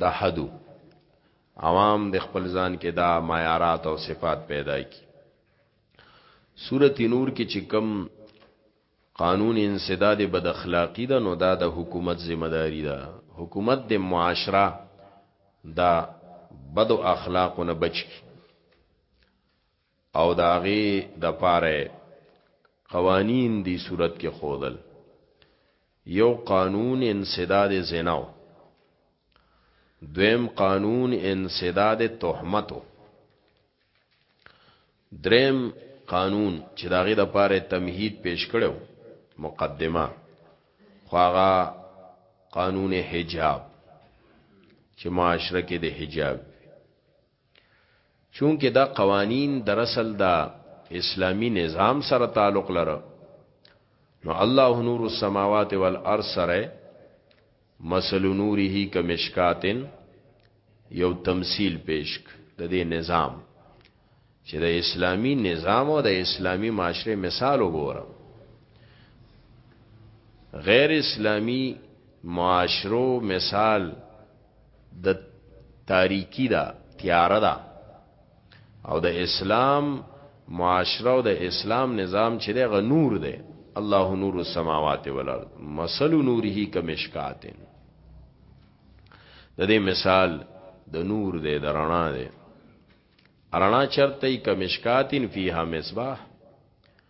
د حدو عوام د خپل ځان کې دا معیارات او صفات پیدا کی سورت نور کې چې کم قانون انسداد بد اخلاقی ده نو دا د حکومت ذمہ داری ده حکومت د معاشره دا بد اخلاقونه بچ کی او داغه د پاره قوانین دی صورت کې خودل یو قانون انسداد زناو دویم قانون انسداد تهمتو دریم قانون چې داغه د پاره تمهید پیش کړو مقدمه خواغه قانون حجاب چې معاشره کې د حجاب چونکه دا قوانین در اصل دا اسلامی نظام سره تعلق لره نو الله نور السماوات والارض سره مثل نوره کمشکاتن یو تمثيل پیش د دې نظام چې د اسلامی نظام او د اسلامی معاشره مثال وګوره غیر اسلامی معاشرو مثال د تاریکی ده تیاره ده او د اسلام معاشره او د اسلام نظام چې دغه نور ده الله نور السماوات والارض مثل نوره کمشکات د دې مثال د نور ده د رڼا ده رڼا چرته کمشکاتین فیها مصباح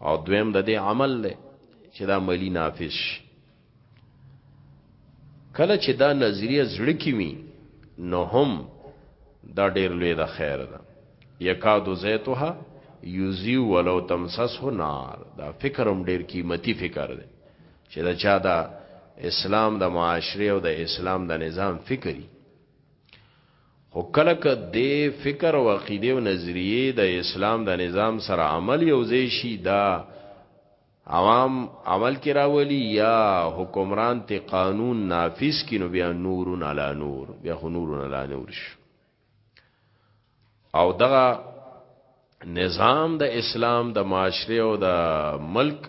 او دویم د دې عمل دی چې دا ملی نافذ شي کله چې دا نظریه زړه کې وي نو هم دا ډیر لوی د خیر ده یکاد زیتها یوزی ولو تمسسه نار دا فکر هم ډیر قیمتي فکر دی چې دا چا دا اسلام د معاشره او د اسلام د نظام فکری خو کله که دې فکر او عقیدې او نظریې د اسلام د نظام سره عمل یو ځای شي دا عوام عمل کې راولي یا حکمران ته قانون نافذ کینو بیا نورون علی نور بیا خو نورون علی نور شو او دغه نظام د اسلام د معاشره او د ملک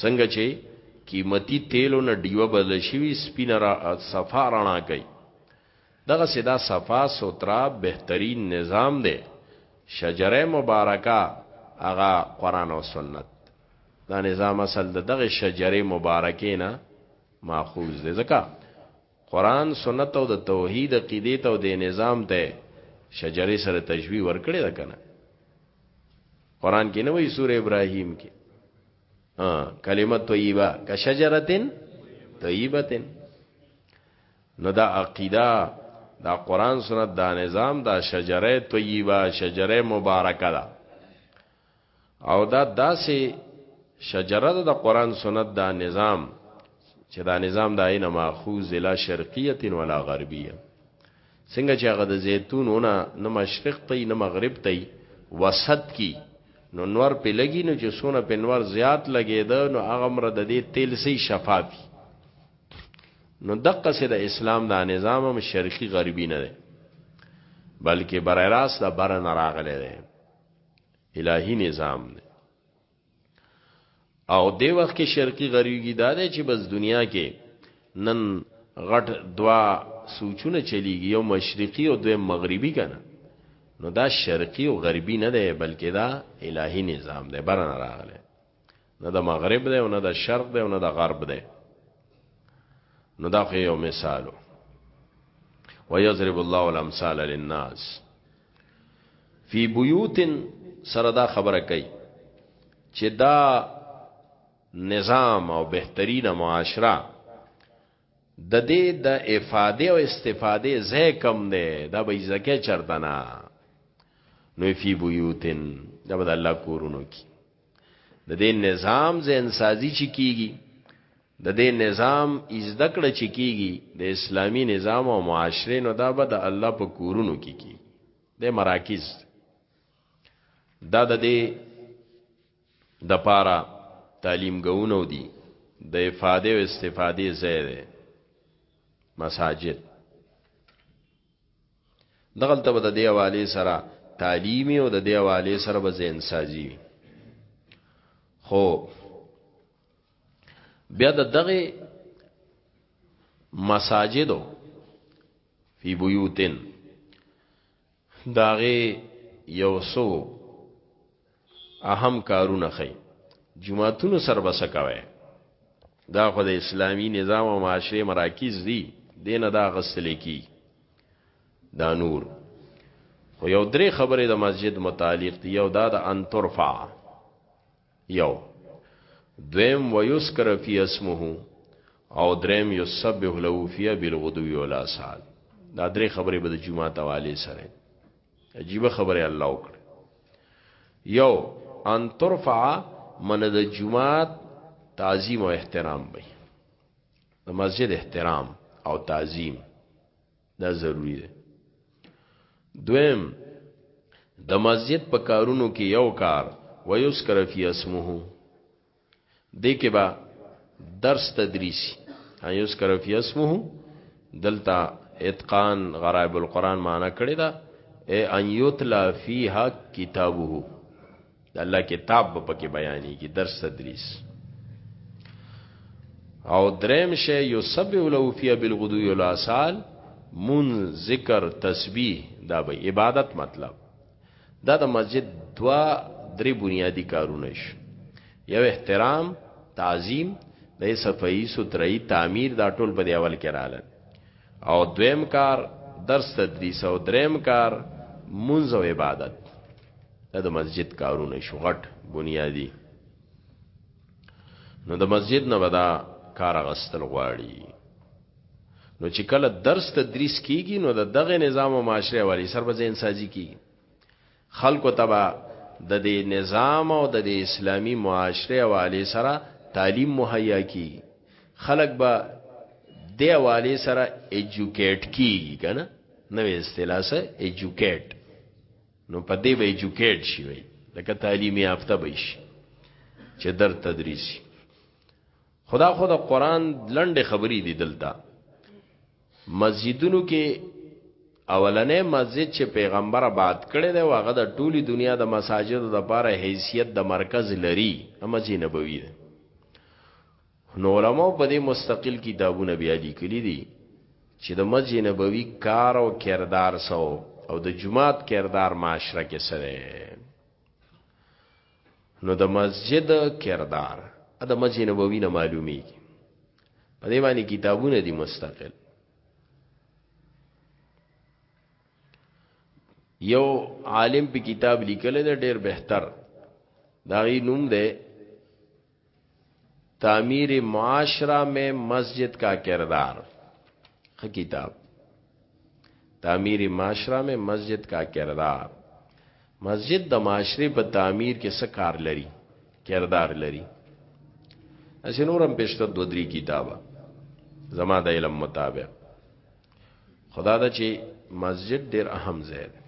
څنګه چې قیمتي تیلو نه ډیوه بدل شوی سپینه را صفا رڼا کوي دغه سدا صفا سوترا بهترین نظام دی شجره مبارکه هغه قران او سنت دا نظام اصل دغه شجره مبارکه نه ماخوذ دی ځکه قرآن سنت او د توحید عقیدې ته او دې نظام ته شجرې سره تشبیه ورکړې ده کنه قرآن کې نه وایي سوره ابراهیم کې ها کلمه طیبه کا شجرتن طیبتن نو دا عقیده دا قرآن سنت دا نظام دا شجره طیبه شجره مبارکه ده او دا داسې شجره ده د قران سنت دا نظام چې دا نظام د عین ماخوذ لا شرقیه ولا غربیه څنګه چې هغه د زیتونونه نه مشرق ته نه مغرب ته وسط کی نو نور په لګی نو چې سونه په نور زیات لګیده نو هغه مر د دې تیل سي شفافي نو دقه سي د اسلام د نظام هم شرقي غربي نه ده بلکې برای راست د بر نه راغلی دی الهی نظام دی او دی وخت کې شرقي غریږي دا دی چې بس دنیا کې نن غټ دوا سوچونه چلیږي یو مشرقي او دوی مغربي کنه نو دا شرقي او غربي نه دی بلکې دا الهی نظام دی برن راغله نه د مغرب دی او نه د شرق دی او نه د غرب دی نو دا خو یو مثالو ويضرب الله الامثال للناس فی بیوت سره دا خبره کوي چې دا نظام او بهترینه معاشره د دې د افاده او استفاده زه کم دی دا به زکه چرتنا نو فی بیوتن دا به الله کورونو کی د دې نظام زین سازی چې کیږي د دې نظام ایزده کړه چې کیږي د اسلامی نظام او معاشره نو دا به د الله په کورونو کې کی د مراکز دا د دې د پاره تعلیم ګونو دي د افاده او استفاده ځای دی مساجد دغلته به د دې حوالې سره تعلیمي او د دې حوالې سره به ذهن سازي وي خو بیا د دغه مساجدو فی بیوتن داغه یو سو اهم کارونه خي جمعهتونو سر بس کوي دا خو د اسلامی نظام او معاشره مراکز دي دینه دا غسل کی دا نور خو یو درې خبره د مسجد متعلق دی یو دا د ان ترفع یو دویم ویسکر فی اسمه او دریم یسبح له فی بالغدو ولا سال دا درې خبره به د جمعه تواله سره عجیبه خبره الله وکړه یو ان ترفع من د جمعات تعظیم او احترام وي د مسجد احترام او تعظیم دا ضروری دی دویم د مسجد په کارونو کې یو کار ويذكر فی اسمه دې کې به درس تدریسی ان یذکر فی اسمه دلتا اتقان غرائب القرآن معنا کړی دا اے ان یتلا فیها کتابه د الله کتاب په پکې بیانې کې درس تدریس او دریم شی یسبح له فی بالغدو والعصال من ذکر تسبیح دا به عبادت مطلب دا د مسجد دوا درې بنیادی کارونه شي یو احترام تعظیم د صفائی سترای تعمیر دا ټول په دی اول کې رااله او دویم کار درس تدریس او دریم کار منځ او عبادت دا د مسجد کارونه شو غټ بنیادی نو د مسجد نه ودا کار غستل غواړي نو چې کله درس تدریس کیږي نو د دغه نظام او معاشره والی سر بزین سازي کیږي خلکو تبا د دې نظام او د دې اسلامی معاشره والی سره تعلیم مهیا کی خلک به د والی سره ایجوکیټ کیږي کنه نوې اصطلاح سره ایجوکیټ نو په دې به ایجوکیټ شي وي لکه تعلیمي یافته به شي چې در تدریسي خدا خو د قران لنډه خبرې دي دلته مسجدونو کې اولنې مسجد چې پیغمبر آباد کړي دی واغه د ټولي دنیا د مساجد د لپاره حیثیت د مرکز لري مسجد نبوي ده نو علماء په دې مستقل کتابونه بیا لیکلي دي چې د مسجد نبوي کار او کردار سو او د جماعت کردار معاشره کې سره نو د مسجد کردار د مسجد نبوي نه معلومیږي په دې باندې کتابونه دي مستقل یو عالم په کتاب لیکل دی ډیر بهتر دا غي نوم دی تعمیر معاشره میں مسجد کا کردار خ کتاب تعمیر معاشره میں مسجد کا کردار مسجد د معاشري په تعمیر کې څه کار لري کردار لري اسې نورم پښته دو درې کتابه زما د علم مطابق خدا دا چې مسجد ډیر اهم ځای دی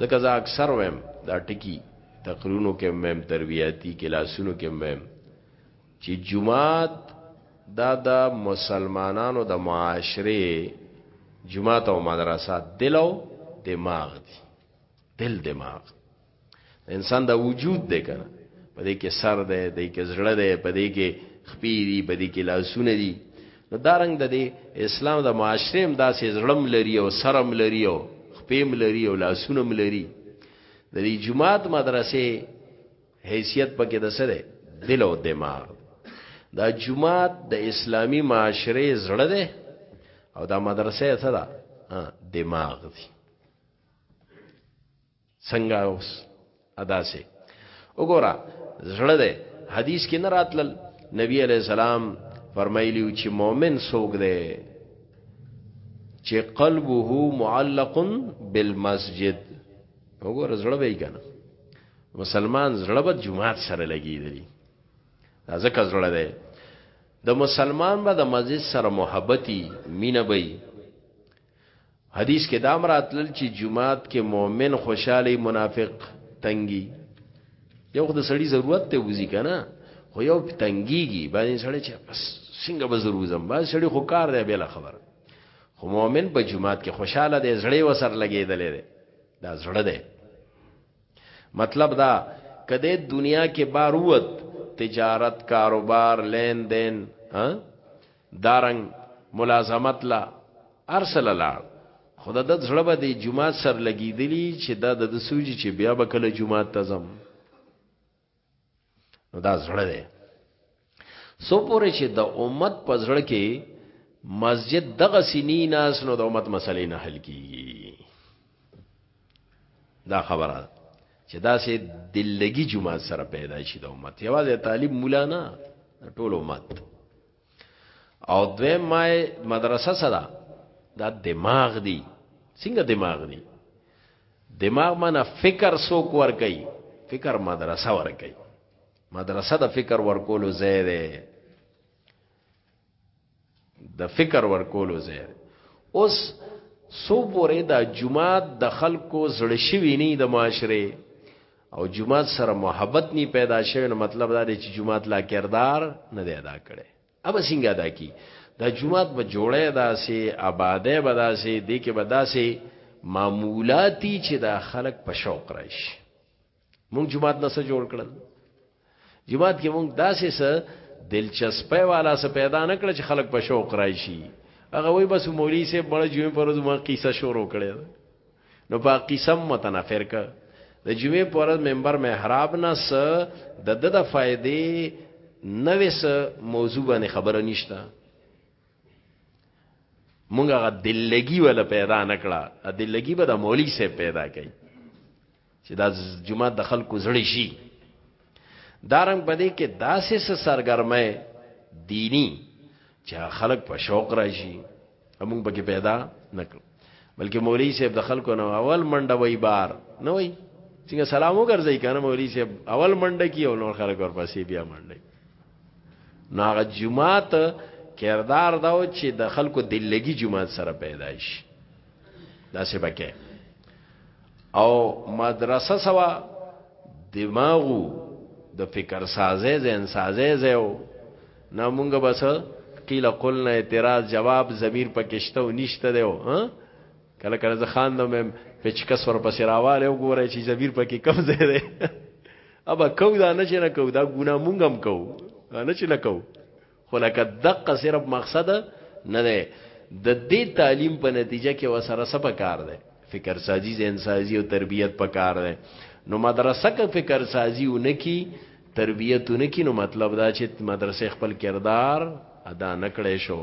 ځکه زه اکثر ویم دا ټکی تقریرونو کې مم تربیاتی کلاسونو کې مم چې جمعات دا د مسلمانانو د معاشره جمعات او مدرسات دلو دماغ دي دل دماغ انسان دا وجود دی کنه په دې کې سر دی په دې کې زړه دی په دې کې خپې دي په دې کې لاسونه دي نو دا رنګ د دې اسلام د معاشره هم داسې زړم لري او سرم لري او خپېم لري او لاسونه هم لري د دې جماعت مدرسې حیثیت پکې د سره دل او دماغ دا جماعت د اسلامی معاشره زړه ده او دا مدرسې څه ده دماغ دی څنګه اوس ادا سه وګوره زړه ده حدیث کې نه راتلل نبی علی السلام فرمایلیو چې مؤمن سوګ ده چې قلبه معلق بالمسجد وګوره زړه به کنه مسلمان زړه به جمعات سره لګیدلی دا ځکه زړه ده د مسلمان به د مسجد سره محبتي مینه به حدیث کې دا مراتل چې جمعات کې مؤمن خوشحالي منافق تنګي یو خو د سړی ضرورت ته وځي کنه خو یو تنګيږي باندې سړی چې بس څنګه به ضرور زم باندې سړی خو کار دی بل خبر خو مؤمن په جمعات کې خوشاله دی زړه وسر لګیدلې دی دا زړه دی مطلب دا که دی دنیا کې بار ووت تجارت کاروبار لین دین ها دارنګ ملازمت لا ارسل لاړ خدا د زړه به د جمعات سر لګیدلی چې دا د سوجي چې بیا به کله جمعات تزم نو دا زړه دی سو پورې چې د امت په زړه کې مسجد دغه سینې ناس نو د امت مسلې نه حل کیږي دا خبره چې دا سه دلګي جمعه سره پیدا شي د امت یوازې طالب مولا نه ټول امت او دوی ما مدرسه سره دا دماغ دی څنګه دماغ دی دماغ معنی فکر سوک ور کوي فکر مدرسه ور کوي مدرسه د فکر ورکولو ځای دی د فکر ورکولو ځای اوس سو پورې د جمعات د خلکو زړه شوی نه د معاشره او جماعت سره محبت نی پیدا شوی نو مطلب دا دی چې جماعت لا کردار نه دی ادا کړي اب څنګه ادا کی دا جماعت به جوړه داسې آباده به داسې د کې به داسې معمولاتی چې دا خلک په شوق راشي مونږ جماعت نه سره جوړ کړل جماعت کې مونږ داسې سه دلچسپي والا سه پیدا نه کړ چې خلک په شوق راشي هغه وای بس مولوی سه بڑا جویم پر ما قصه شروع کړي نو په قصه متنفر ک د جمعې پر منبر محراب نه س د د د فائدې نوې س موضوع باندې خبره نشته مونږه غ دلګي ولا پیدا نکړه ا دلګي به د مولوی سه پیدا کړي چې دا جماعت د خلکو زړه شي دارنګ بده کې داسې سرګرمه دینی چې خلک په شوق راشي موږ به پیدا نکړو بلکې مولوی صاحب د خلکو نو اول منډه وای بار نه وای څنګه سلام وګرځي کنه مولوی صاحب اول منډه کی او نور خلک ورپسې بیا منډه ناغه جمعات کردار داو چې د خلکو دلګي جمعات سره پیدا شي داسې بکې او مدرسه سوا دماغو د فکر سازه زین سازه زیو نه مونږ بس قیل قلنا اعتراض جواب ضمیر پکشته و نشته دیو ها کله کله زه خان نو مم پچکس ور پسې راواله وګورای چې ضمیر پکې کم ځای دی ابا کو دا نه چې نه کو دا ګنا مونږ هم کو نه چې نه کو خو لکه دقه صرف مقصد نه دی د دې تعلیم په نتیجه کې وسره سپ کار دی فکر سازی ذهن سازی او تربیت په کار دی نو مدرسه که فکر سازی ونکي تربیت ونکي نو مطلب دا چې مدرسې خپل کردار ادا نکړې شو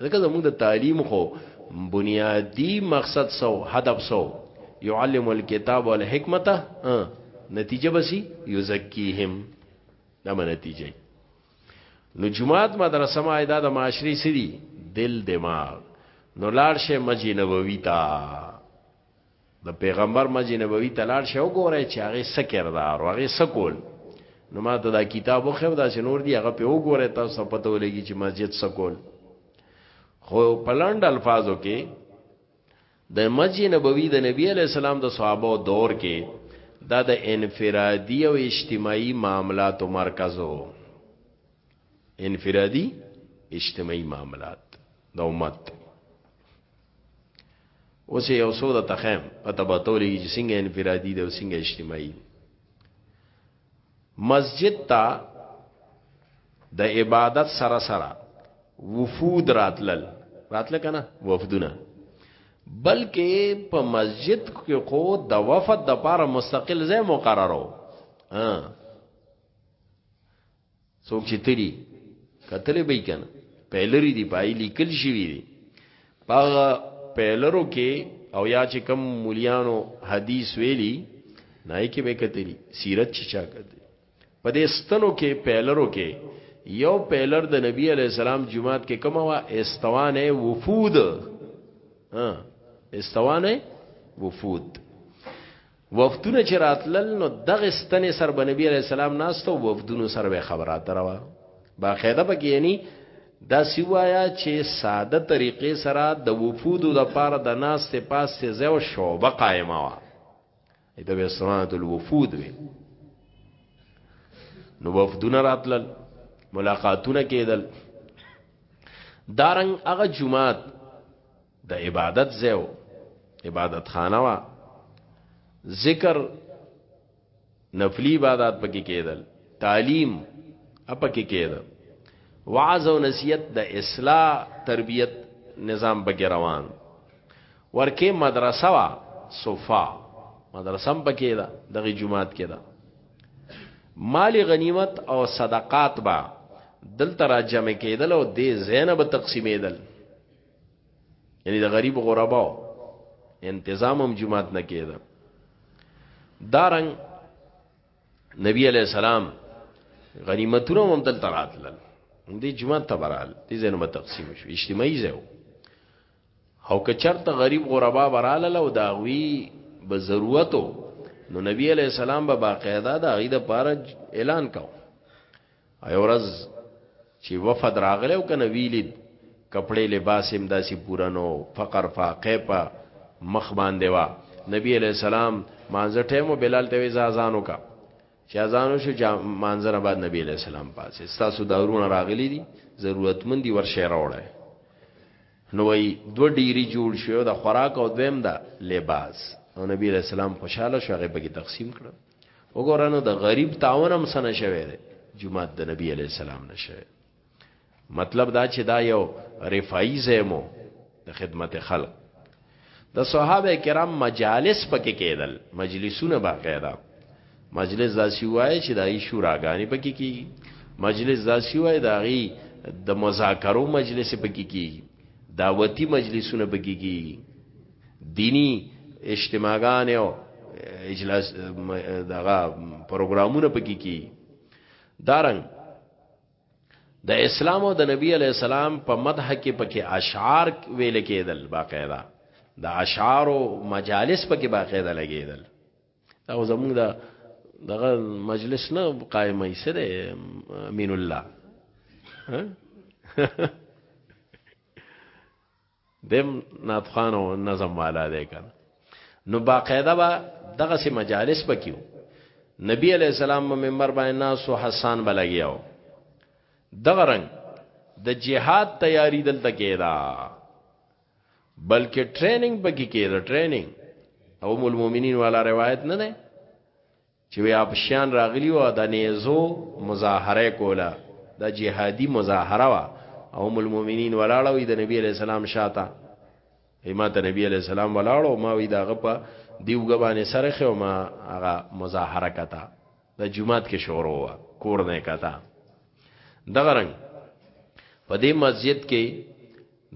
ځکه زموږ د تعلیم خو بنیادی مقصد سو هدف سو يعلم الكتاب والحکمت نتیجه بسی یزکیهم دا منتیجه نو جماعت مدرسه ما دا د معاشري سری دل دماغ نو لاړ شه مسجد نبوي تا د پیغمبر مسجد نبوي ته لاړ شه وګوره چې هغه سکر دا او هغه سکول نو ما ته دا کتاب خو دا چې نور دی هغه په وګوره تاسو پته ولګي چې مسجد سکول خو پلند الفاظو کې د مسجد نبوي د نبي علیه السلام د صحابه دور کې دا د انفرادي او اجتماعي معاملاتو مرکز و انفرادي اجتماعي معاملات د امت اوس یو څو د تخیم په تباتولې کې څنګه انفرادي دی او څنګه اجتماعي مسجد ته د عبادت سره سره وفود راتلل راتل کنه وفدونه بلکې په مسجد کې خو د وفد د پاره مستقل ځای مقررو څوک چې تلی کتلې به کنه پیلری دی پای لیکل شوی دی پاغه پیلرو کې او یا چې کم مولیانو حدیث ویلی نای کې به کتلی سیرت چې چا کتلی په دې ستنو کې پیلرو کې یو پیلر د نبی علی السلام جمعات کې کومه وا استوانه وفود ها استوانه وفود وفدونه چې راتلل نو دغه ستنې سر به نبی علی السلام ناست او وفدونو سره به خبره تروا باقاعده پکې یعنی دا سیوایا چې ساده طریقې سره د وفودو د پاره د ناست پاسته زو شوبه قائمه وا دا به سمات الوفود وي نو وفدونه راتلل ملاقاتونه کېدل دارنګ هغه جمعات د عبادت ځای و عبادت خانه وه ذکر نفلی عبادات پکې کېدل تعلیم اپکې کېده وعظ او نصیحت د اصلاح تربیت نظام پکې روان ورکه مدرسه وا صفا مدرسه هم پکې ده دغه جمعات کې ده مالی غنیمت او صدقات با دلته را جمع کېدل او د زینب تقسیمېدل یعنی د غریب غرباو انتظام هم جماعت نه کېده دارنګ نبی علیہ السلام غنیمتونه هم دل تراتل دې جماعت ته برال دې زنه تقسیم شو اجتماعي ځای او که چرته غریب غربا براله لو داوی به ضرورتو نو نبی علیہ السلام به باقاعده دا غي د پاره اعلان کاو ایو ورځ چې وفد راغلی او کنه ویلید کپڑے لباس هم داسې پوره نو فقر فاقه په مخ باندې وا نبی علی السلام مانځه ټیمو بلال ته ویزا اذانو کا چې اذانو شو مانځنه بعد نبی علی السلام پاسه تاسو دارونه راغلی دي ضرورتمندي ورشه راوړی نو وی دو ډیری جوړ شو د خوراک او دویم دا لباس او نبی علیہ السلام خوشاله شو هغه بګی تقسیم کړو وګورنو د غریب تعاون هم سن شوی دی جمعه د نبی علی السلام نشه مطلب دا چې دا یو رفای زمو د خدمت خلق د صحابه کرام مجالس پکې کېدل مجلسونه باقاعده مجلس داسي وای چې دای شوراګانی پکې کی مجلس داسي وای داغي د مذاکرو مجلس پکې کی دعوتی مجلسونه پکې کی دینی اجتماعګان او اجلاس دغه پروګرامونه پکې کی دارنګ د دا اسلام او د نبی علی السلام په مدح کې پکې اشعار ویل کېدل باقاعده د اشعار او مجالس پکې باقاعده لګېدل دا زموږ د دغه مجلس نه قائمه یې سره امین الله دیم نعت خان او نظم والا دی کنه نو باقاعده با دغه سي مجالس بکیو نبی علی السلام په منبر باندې ناس او حسان بلګیاو دغه رنگ د جهاد تیاری دلته کېدا بلکې ټریننګ بګی کېدا ټریننګ او مول مومنین والا روایت نه ده چې ویابشیان راغلي وو د نیزو مظاهره یې کوله، دا جهادي مظاهره وه او ام المؤمنین ولاړه وي د نبي علیه السلام شا ته، وایي ما ته نبي علیه السلام ولاړ و، ما وایي د هغه په دې اوږه باندې سر ایښی و، ما هغه مظاهره کته، دا جومات کې شروع وه، کور نه یې کته. دغه رنګ په دې مسجد کې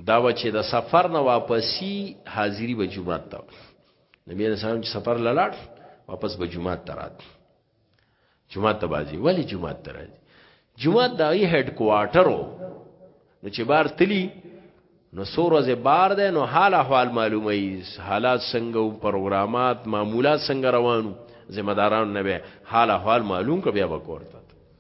دا و چې د سفر نه واپسي حاضري به جومات ته نبی علیہ السلام چې سفر لاړ واپس به جمعه ترات جمعه ته بازي ولی جمعه ترات جمعه د ای هډ کوارټرو نو چې بار تلی نو سور از بار ده نو حال احوال معلومه ای حالات څنګه او پروګرامات معمولات څنګه روانو ذمہ داران نه به حال احوال معلوم ک بیا وکورته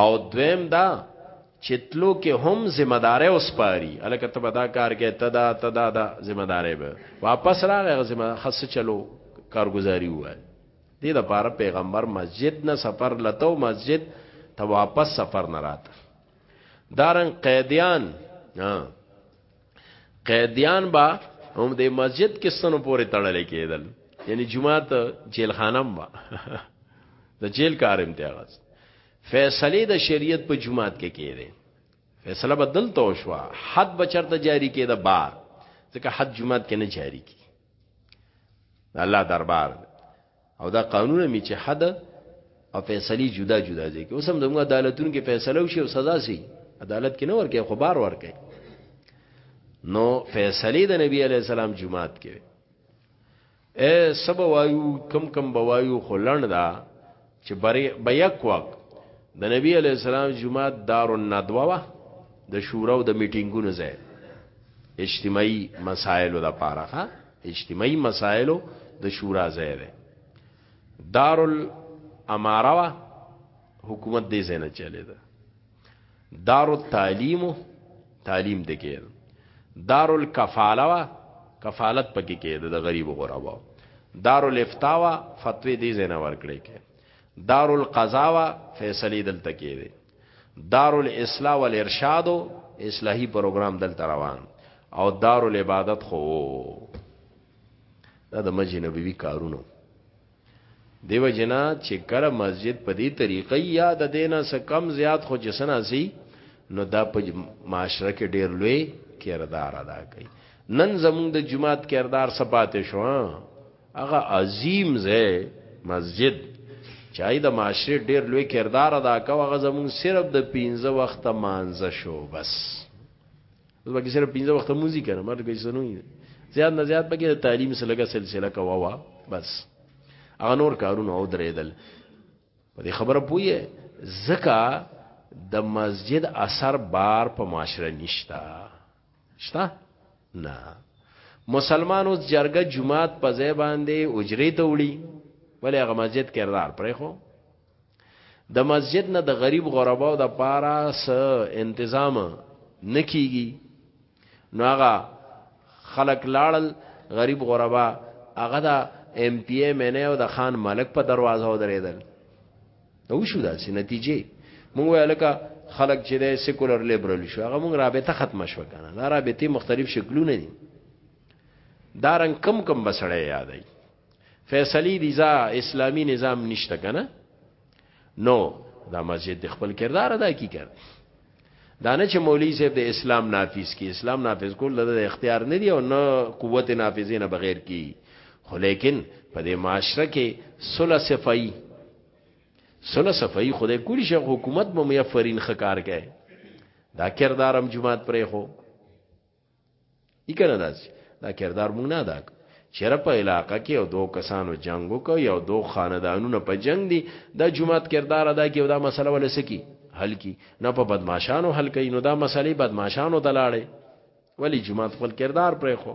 او دویم دا چې تلو کې هم ذمہ داري اوس پاري الکه ته دا کار کې ته دا ته دا دا ذمہ داري به واپس راغې ذمہ خاص چلو کارګزاري وای دې د پاره پیغمبر مسجد نه سفر لته مسجد ته واپس سفر نه راته دارن قیدیان قیدیان با هم د مسجد کې سنو پورې تړلې کېدل یعنی جمعات جیل خانم با د جیل کار امتیاز فیصله د شریعت په جمعات کې کېده فیصله بدل تو شو حد بچرته جاری کېده بار ځکه حد جمعات کې نه جاری کی الله دربار او دا قانون می چې حد او فیصله جدا جدا ځای کې اوس هم زموږ عدالتونو کې فیصله وشي او سزا سي عدالت کې نه ورکه خو بار ورکه نو فیصله د نبی علی السلام جمعات کې اے سب وایو کم کم بوایو خلند دا چې بری بیک وخت د نبی علی السلام جمعات دار الندوا وا د شورا او د میټینګونو ځای اجتماعي مسایلو لپاره ها اجتماعي مسائلو د شورا ځای دی دارالاماره وا حکومت دې ځای نه چلی ده دارالتعلیم تعلیم دې کې دارالکفاله وا کفالت پکې کې ده د غریب غربا دارالافتا وا فتوی دې ځای نه ورکړي کې دارالقضا وا فیصله دلته کې ده دارالاسلام والارشاد اصلاحي پروګرام دلته روان او دارالعبادت خو دا د مسجد نبوي کارونو دیو جنا چې کله مسجد په دې طریقې یا د دینه څخه کم زیات خو جسنا سي نو دا په معاشره کې ډیر لوی کردار ادا کوي نن زموږ د جماعت کردار سپاتې شو هغه عظیم زه مسجد چای د معاشره ډیر لوی کردار ادا کوي هغه زمون صرف د 15 وخت مانزه شو بس زما کې صرف 15 وخت موزیک نه مرګ یې سنوي زیات نه زیات پکې د تعلیم سره لګه سلسله کوا وا بس هغه نور کارونه او درېدل په دې خبره پوهیه زکه د مسجد اثر بار په معاشره نشتا شته نه مسلمان اوس جرګه جمعات په ځای باندې اجرې ته وړي ولې هغه مسجد کردار پرې خو د مسجد نه د غریب غرباو د پاره س تنظیم نکېږي نو هغه خلک لاړل غریب غربا هغه د ایم پی ایم ان او د خان ملک په دروازه ودرېدل نو شو داسې نتیجې مونږ وایو لکه خلک چې د سیکولر لیبرل شو هغه مونږ رابطه ختم شو کنه دا رابطه مختلف شکلونه دي دا رنګ کم کم بسړی یادای فیصلی دیزا اسلامی نظام نشته کنه نو دا مسجد خپل کردار ادا کی کړ دانه چې مولوی صاحب د اسلام نافذ کی اسلام نافذ کول د اختیار نه دی او نه قوت نافذه نه بغیر کی خو لیکن په دې معاشره کې صلح صفائی صلح صفائی خدای کولی شي حکومت به میفرین خکار کوي دا کردارم جماعت پرې خو ای کنه داسې دا کردار مونږ نه ادا چیرې په علاقې کې او دوه کسانو جنگ وکړ یو دوه خاندانونو په جنگ دي د جماعت کردار ادا کوي دا مسله ولسکی حل کی نه په بدمعشانو حل کوي نو دا مسلې بدمعشانو ته لاړې ولی جماعت خپل کردار پرې خو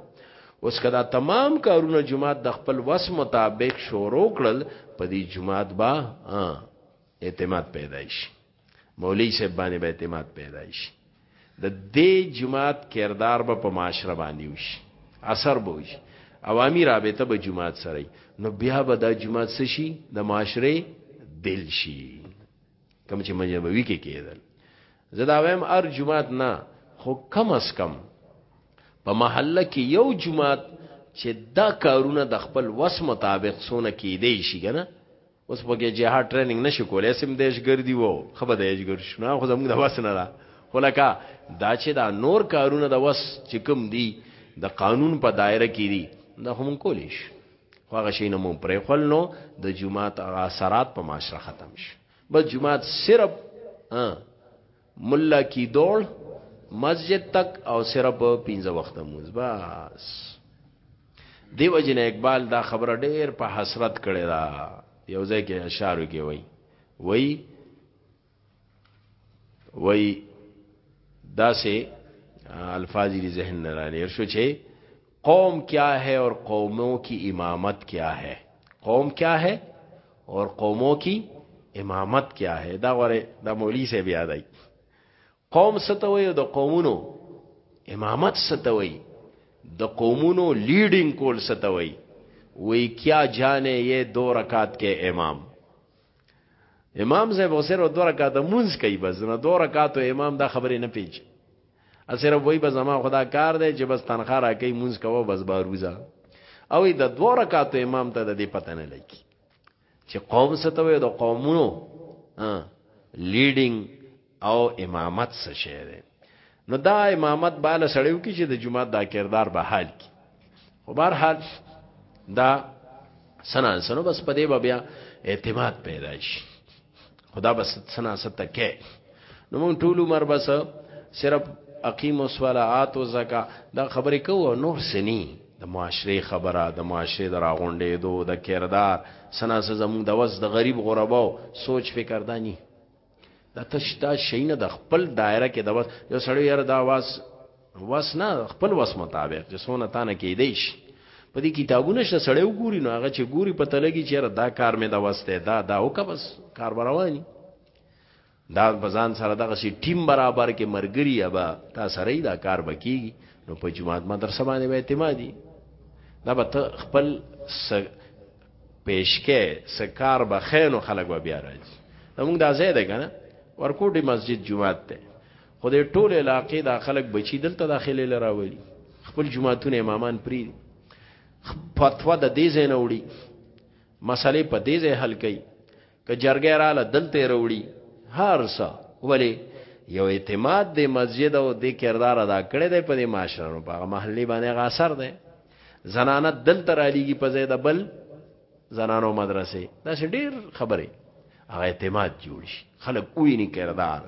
اوس کدا تمام کارونه جماعت د خپل وس مطابق شروع کړل په دې جماعت با اعتماد پیدا شي مولوی صاحب باندې به اعتماد پیدا شي د دې جماعت کردار به په معاشره باندې وشي اثر به وشي عوامي رابطه به جماعت سره نو بیا به دا جماعت څه شي د معاشره دل شي کوم چې مجبوي کې کېدل زه دا وایم ار جماعت نه خو کم اس کم په محله کې یو جماعت چې دا کارونه د خپل وس مطابق سونه کېدی شي کنه اوس پکې جهاد ټریننګ نشي کولای سم دیشګر دی وو خبر دیشګر شنو خو زموږ د واسنه را خلکا دا چې دا نور کارونه د وس چې کوم دی د قانون په دایره کې دي دا هم کولې شي خو هغه شي نه مو پرې خپل نو د جمعات هغه اثرات په معاشره ختم شي بس جمعات صرف ملا کی دوړ مسجد تک او صرف پنځه وخت مونږ بس دیو جن اقبال دا خبره ډیر په حسرت کړی دا یو ځای کې اشعار کې وای وای وای دا سه الفاظ دې ذهن نه رانه شو چې قوم کیا ہے اور قوموں کی امامت کیا ہے قوم کیا ہے اور قوموں کی امامت کیا ہے دا غره دا مولوی سے بیا دی قوم ستوي د قومونو امامت ستوي د قومونو لیډینګ کول ستوي وی کیا جانے یہ دو رکعت کے امام امام صاحب غسر و دو رکعت منز کوي بس نه دو رکعت امام دا خبره نه پیچي اسره وای به زما خدا کار دی چې بس تنخواه راکې مونږ کوو بس باروزه او د دوه رکعاتو امام ته د دې پته نه لګي چې قوم ستوي د قومونو لیډینګ او امامت څه شي نو دا امامت بالا سړیو کې چې د جمعه دا کردار به حال کی خو بهر حال دا سنان سنو بس په دې بیا اعتماد پیدا شي خدا بس سنا ستکه نو مونږ ټول عمر بس صرف اقیم الصلات او زکا دا خبرې کوو نور سني د معاشري خبره د معاشري دراغونډې دو د کردار سنا زموږ د وس د غریب غرباو سوچ فکر دانی دا تشتا شینه د خپل دایره کې د وس یو سړی یاره دا واس واس نه خپل واس مطابق چې سونه تانه کې دیش په دې کتابونه شته سړی وګوري نو هغه چې ګوري پته لګي چې یاره دا کار مې دا واسطه دا دا وکه بس کار رواني دا بزان سره دغه سي ټیم برابر کې مرګري ابا تا سره دا کار بکیږي نو په جماعت مدرسه باندې به اعتمادي دا به خپل پیشکه سکار به خینو خلک به بیا راځي موږ دا ځای ده کنه ورکوټي مسجد جمعات ته خو دې ټول علاقې دا خلک بچی دلته داخله لراولي خپل جمعاتونه امامان پری فتوا د دې ځای نه وړي مسلې په دې ځای حل کړي که جرګه رااله دلته وروړي هر څه ولی یو اعتماد د مسجد او د کردار ادا کړی دی په دې معاشرانو په محلي باندې غاثر دی زنانه دل تر علیږي په زید بل زنانو مدرسې دا ډېر خبره هغه اعتماد جوړ شي خلک وې نه کردار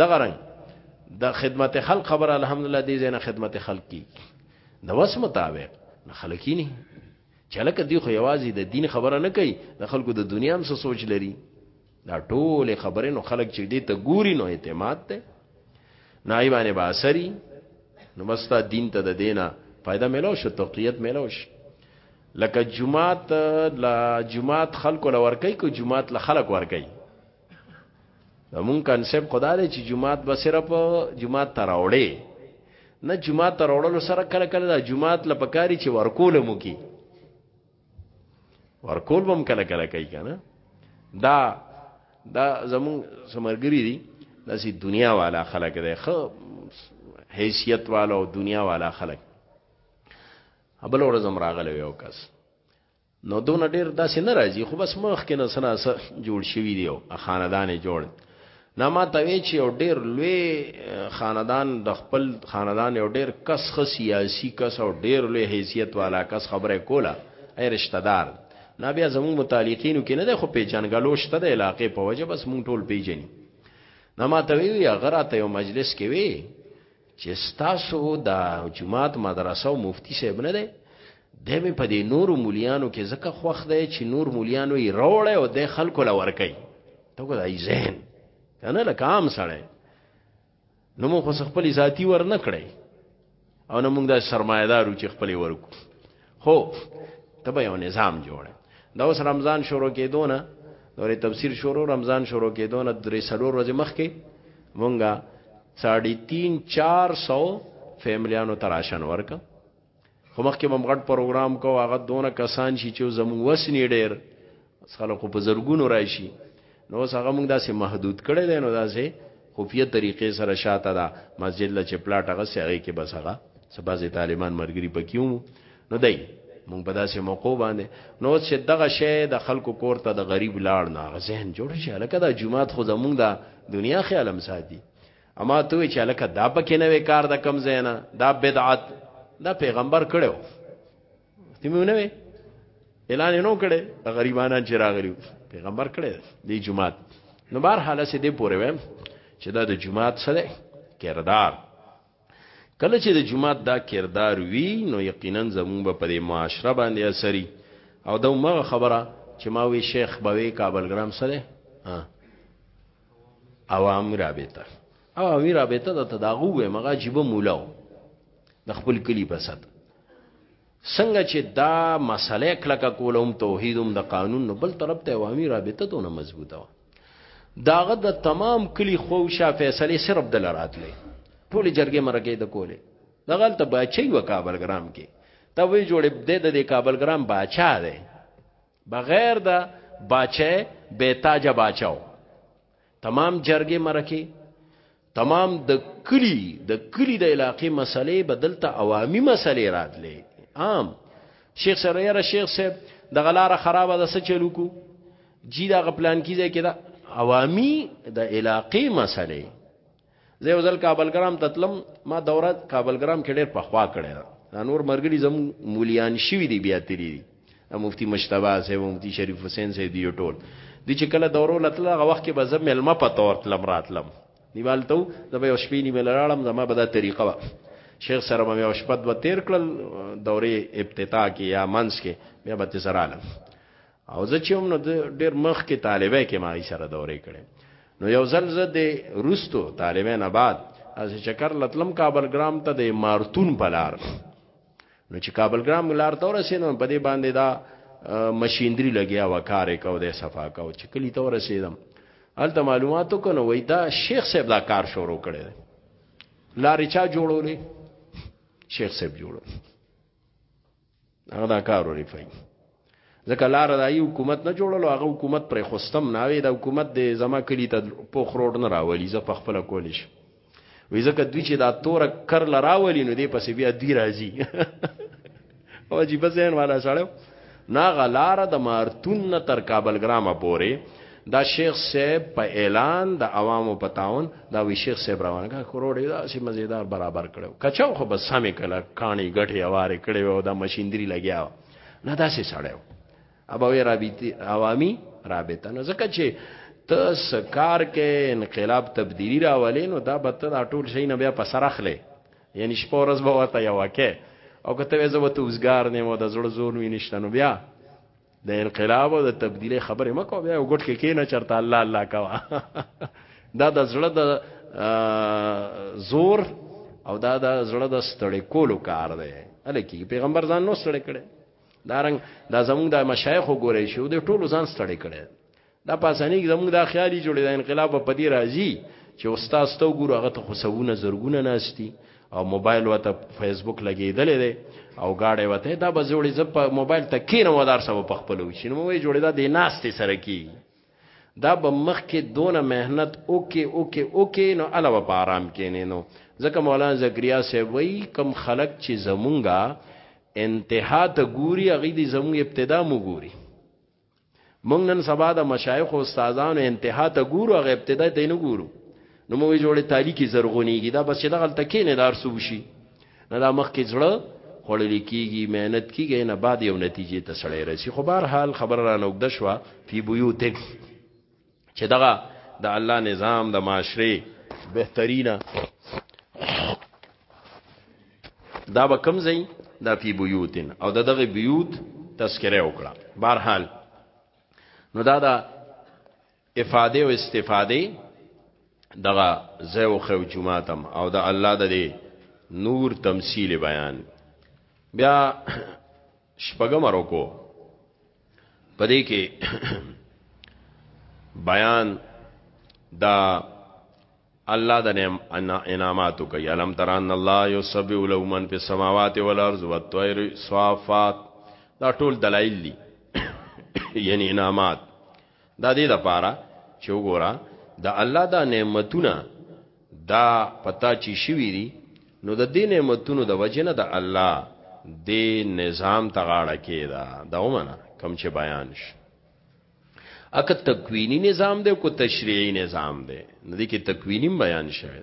دغه رنګ د خدمت خلق خبر الحمدلله دې زنه خدمت خلق کی د وس مطابق خلک نه چې هلکه دوی خو یوازې د دین خبره نه کوي د خلکو د دنیا هم څه سوچ لري دا ټولې خبرې نو خلک چې دې ته ګوري نو اعتماد دی نایبانې به اثري نو مستا دین ته د دینه فائدہ ملو شو تقیت ملو شو لکه جمعات لا جمعات خلکو لور کوي کو جمعات له خلک ور کوي زمون کنسپټ خدا دې چې جمعات به صرف جمعات تراوړې نه جمعات تراوړلو سره کله کله د جمعات لپکاري چې ورکول مو کی ورکول بم کله کله کوي کنه دا دا زمون سمرګری دي داسې دنیا والا خلک دی خو حیثیت والا او دنیا والا خلک ابل ورځم راغله یو کس نو دونه ډیر داسې نه راځي خو بس مخ کې نه سنا سره جوړ شوی دی او خاندان جوړ نه ما ته وی چې او ډیر لوی خاندان د خپل خاندان او ډیر کس خ سیاسي کس او ډیر لوی حیثیت والا کس خبره کوله ای رشتہ دار نه بیا زموږ متعلقینو کې نه ده خو پیجنګلو شته د علاقې په وجه بس مونږ ټول پیجنی نه ما ته وی هغه راته یو مجلس کې وی چې ستاسو د جماعت مدرسه او مفتی صاحب نه دی د مې په دې نورو مولیانو کې ځکه خوښ دی چې نور مولیانو یې راوړی او د خلکو له ورکوي ته کو دای ذهن کنه لکه عام سړی نو مو خو خپل ذاتی ور نه کړی او نه موږ د سرمایدارو چې خپل ورکو خو ته به یو نظام جوړه دا اوس رمضان شروع کېدونه نورې تفسیر شروع رمضان شروع کېدونه درې سلور ورځې مخکې مونږه ساڑھے تین چار سو فیملیانو تراشن ورک خو مخکې ممغټ پروګرام کو هغه دونه کسان شي چې زموږ وسنی ډېر اوس خلک خو په زرګونو راشي، نو اوس هغه موږ داسې محدود کړی دی، نو داسې خفیه طریقې سره شاته دا مسجد له چې پلاټ اخیستی، هغې کې بس هغه څه بعضې طالبان ملګري په کې ومو، نو دی موږ په داسې موقعو باندې، نو اوس چې دغه شی د خلکو کور ته د غریب لاړ، نو هغه ذهن جوړ شي چې هلکه دا جومات خو زموږ د دنیا خیال هم ساتي. او ما ورته وویل چې هلکه دا په کې نوی کار د کوم ځای نه، دا بدعت دا پیغمبر کړی و. تیمه نه وي اعلان نو کړي غریبانان چې راغلي پیغمبر کړي دی جمعات نو بهر حاله سي دی پورې ویم چې دا د جمعات سره کردار کله چې د جمعات دا کردار وی نو یقینا زموږ په دې معاشره باندې اثري او دا مغه خبره چې ما وی شیخ بوي کابل ګرام سره ها عوامي رابطه عوامي رابطه د تداغو وې مغه عجیب مولاو د خپل کلی بسات څنګه چې دا مسله کلکه کولم توحیدوم د قانون نو بل طرف ته عوامي رابطه دونه مضبوطه و داغه د تمام کلی خو شا فیصله صرف د لراتلې ټول جرګه مرګه د کوله دغه ته بچي و کابل ګرام کې ته وی جوړې د د کابل ګرام بچا ده بغیر د باچه بے تاج باچاو تمام جرګې مرکه تمام د کلی د کلی د علاقې مسلې بدلته عوامي مسلې راتلې عام شیخ سره یاره شیخ صاحب د غلاره خرابه د سچلو کو جی دا غپلان کیږي کده عوامي د علاقې مسلې زه یو ځل کابل ګرام تتلم ما دوره کابل ګرام کې ډېر پخوا کړی دا نور مرګري زم مولیان شوی دی بیا تیری دی مفتی مشتبه صاحب مفتی شریف حسین صاحب دی ټول دی چې کله دورو لتل هغه وخت کې به زم ملما پته ورتلم راتلم نیوالته زما یو شپې نیمه لاړم زما به دا طریقه وا شیخ سره مې یو شپه دوه تیر کړل دورې ابتدا کې یا منس کې بیا به تسرالم او زه چې هم نو ډیر مخ کې طالبې کې ما یې سره دورې کړې نو یو ځل زه د روستو طالبې نه بعد از چکر لطلم کابل ګرام ته د مارتون پلار نو چې کابل ګرام لار ته ورسېدم په دې باندې دا ماشينري لګیا و کار کو د صفا کو چې کلی ته ورسېدم الته معلوماتو کنه وای دا شیخ صاحب دا کار شروع کړي لارې چا جوړولې شیخ صاحب جوړو هغه دا کار ورفای ځکه لار د ای حکومت نه جوړلو هغه حکومت پر خوستم نه وي د حکومت د زما کلی ته پوخ روډ نه راولي زه په خپل کول شي وې ځکه دوی چې دا تور کر لراولي نو دې پسې بیا دوی راځي او جی بزین والا سره ناغه لار د مارتون تر کابل ګرامه پورې دا شیخ صاحب په اعلان د عوامو په تاون دا وی شیخ صاحب روان کا کروڑې دا سي مزیدار برابر کړو کچاو خو بس سمې کله کانی غټي اواره کړي او دا ماشيندري لګیا نه دا سي سړیو ابا وی رابطي عوامي رابطه نو ځکه چې ته سکار کې انقلاب تبدیلی راولې نو دا به ته دا ټول شي نه بیا په سر اخلې یعنی شپه ورځ به وته یو کې او کته زه وته وزګار نه مو د زړه زور وینښتنو بیا د انقلاب او د تبدیلی خبره مکو بیا وګټ کې کینه چرته الله الله کوا دا د زړه د زور او دا د زړه د ستړی کولو کار دی الکه پیغمبر ځان نو ستړی کړي دارنګ دا زموږ د مشایخ وګورئ شو د ټولو ځان ستړی کړي دا پاسانی کې زموږ دا خیالي جوړې دا انقلاب په دې راځي چې استاد تو ګورو هغه ته خصوونه زرګونه ناشتي او موبایل وته فیسبوک لګېدلې ده او گاډي وته دا به جوړې زپ موبایل ته کینه ودار سبا په خپل وشي نو وې جوړې دا د ناشتي سره کی دا به مخ کې دونه مهنت اوکې اوکې اوکې نو علاوه په آرام کې نه نو ځکه مولانا زکریا صاحب وی کم خلق چې زمونږه انتها ته ګوري هغه دې زمونږ ابتدا مو ګوري مونږ نن سبا د مشایخ او استادانو انتها ته ګورو غیب ابتدا ته نه ګورو نو موږ جوړه تالی کی زرغونیږي دا بس چې دغه تکې نه دار سو شي نه دا مخ کې زړه خړل کیږي مهنت کیږي نه بعد یو نتیجې ته سړی رسی خو بهر حال خبر را نوګد شو فی بیوتک چې دغه د الله نظام د معاشره بهترینه دا به کم ځای دا فی بیوتن او د دغه بیوت تذکره وکړه بهرحال نو دا دا افاده او استفاده دغه زو خو جمعاتم او د الله د دی نور تمثيل بیان بیا شپګم رکو پدې کې بیان دا الله د نعم انعاماتو کوي علم تران الله یسبح له من په سماوات او الارض او الطير صافات دا ټول دلایل دي یعنی انعامات دا دې د پاره چې وګوره د الله دا نعمتونه دا پتا چې شوی دي نو د دې نعمتونو د وجنه د الله د نظام تغاړه کېدا دا ومنه کم چې بیان شي اکه تکوینی نظام دی کو تشریعی نظام دی ندی کې تکوینی بیان شوی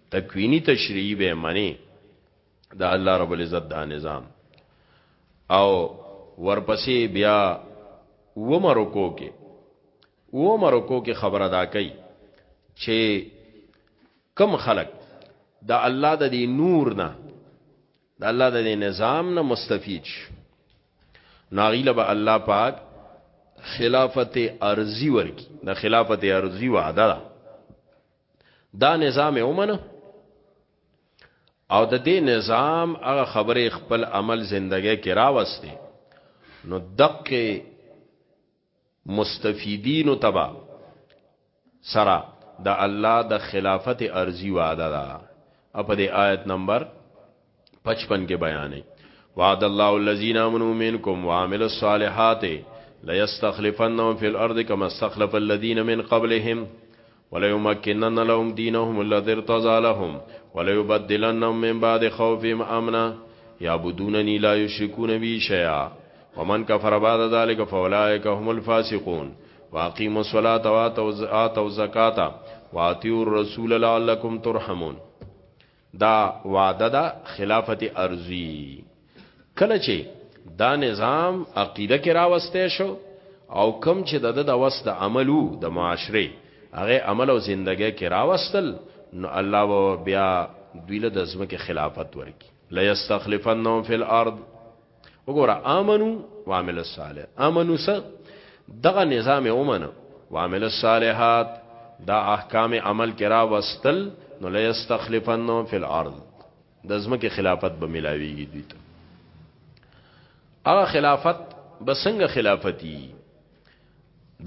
تکوینی تشریعی به منی د الله رب العزت دا نظام او ورپسې بیا و مرکو کې و مرکو کې خبره دا کوي چې کم خلق د الله د دې نور نه د الله د دې نظام نه مستفید شي ناغیله به الله پاک خلافت ارزی ورکی د خلافت ارزی وعده ده دا نظام یې ومنه او د دې نظام هغه خبرې خپل عمل زندګۍ کې راوستي نو دقه مستفیدین تبا سرا د الله د خلافت ارزی وعده ده په دې آیت نمبر 55 کې بیانې وعد الله الذين امنوا منكم وعملوا الصالحات ليستخلفنهم في الارض كما استخلف الذين من قبلهم وليمكنن لهم دينهم الذي ارتضى لهم وليبدلنهم من بعد خوفهم امنا يعبدونني لا يشركون بي شيئا ومن کفر بعد ذلك فاولئک هم الفاسقون واقیموا الصلاه واتوا الزکات واتیوا الرسول لعلکم ترحمون دا وعده دا خلافت ارزی کله چې دا نظام عقیده کې راوسته شو او کم چې د د وس د عملو د معاشره هغه عمل او زندګۍ کې راوستل نو الله و بیا دوی له د ځمکه خلافت ورکی لا یستخلفنهم فی الارض وګوره امنو وعمل الصالح امنو س دغه نظام اومنه وعمل الصالحات دا احکام عمل کرا وستل نو ليستخلفنهم فی الارض د زمکه خلافت به ملاویږي دوی ته هغه خلافت به څنګه خلافتي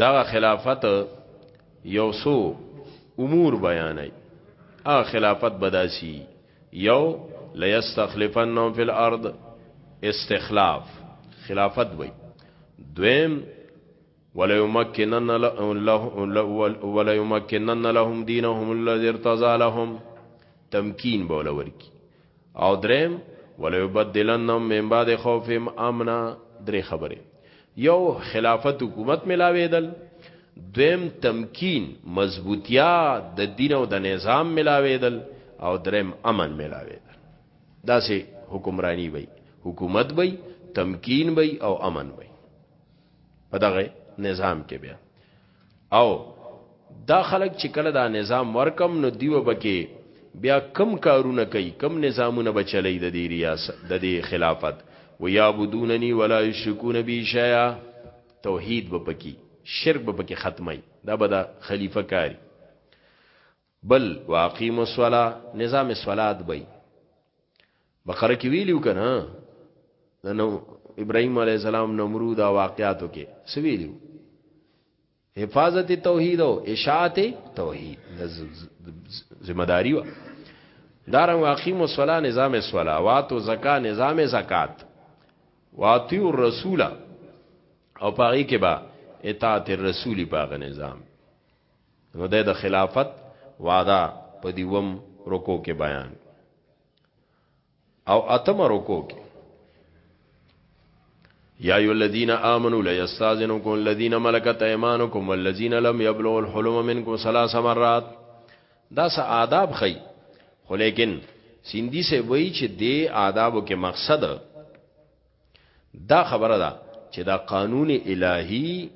دا خلافت یو سو امور بیانای هغه خلافت بداسي یو لیستخلفنهم فی الارض استخلاف خلافت وای دویم ولا يمكنن لهم ولا يمكنن لهم دينهم الذي ارتضى لهم تمکین بوله ورکی او دریم ولا يبدلنهم من بعد خوفهم امنا درې خبره یو خلافت حکومت ملاویدل دویم تمکین مضبوطیا د دین او د نظام ملاویدل او دریم امن ملاویدل دا سه حکمرانی وای حکومت وای تمکین وای او امن وای په دغه نظام کې بیا او دا خلک چې کله دا نظام ورکم نو دیو بکې بیا کم کارونه کوي کم نظامونه بچلې د دې ریاست د دې خلافت و یعبدوننی ولا یشرکون بی شیئا توحید به پکې شرک به پکې ختمي دا به د خلیفہ کاری بل واقیم الصلا نظام صلات بی بقره کې ویلو کنه نو ابراهيم عليه السلام نمرود او واقعاتو کې سویلو حفاظت توحید او اشاعت توحید ذمہ داری وا دارن واقیم الصلا نظام الصلوات او زکا نظام زکات واتی الرسول او پاغي کې با اطاعت الرسول باغ نظام نو دی د خلافت وعده په دیوم رکو کې بیان او اتم رکو کې یا ایو الذین آمنوا لیستاذنکم الذین ملکت ایمانکم والذین لم یبلغوا الحلم منکم ثلاث مرات دا سه آداب خی خو لیکن سیندی سے وای چې دی آدابو کې مقصد دا خبره ده چې دا قانون الهی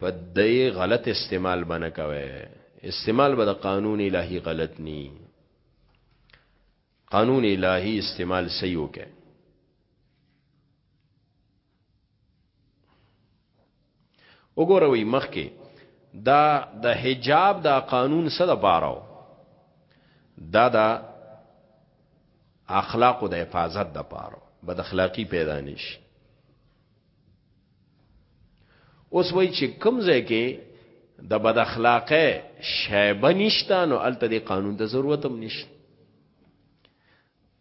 په دې غلط استعمال باندې کوي استعمال به د قانون الهی غلط ني قانون الهی استعمال صحیح وکړي وګوروي مخکې دا د حجاب دا قانون څه د پاره دا دا اخلاق د حفاظت د پاره بد اخلاقی پیدا نشي اوس وای چې کوم ځای کې د بد اخلاقه شیبه نشته نو الته د قانون د ضرورت هم نشته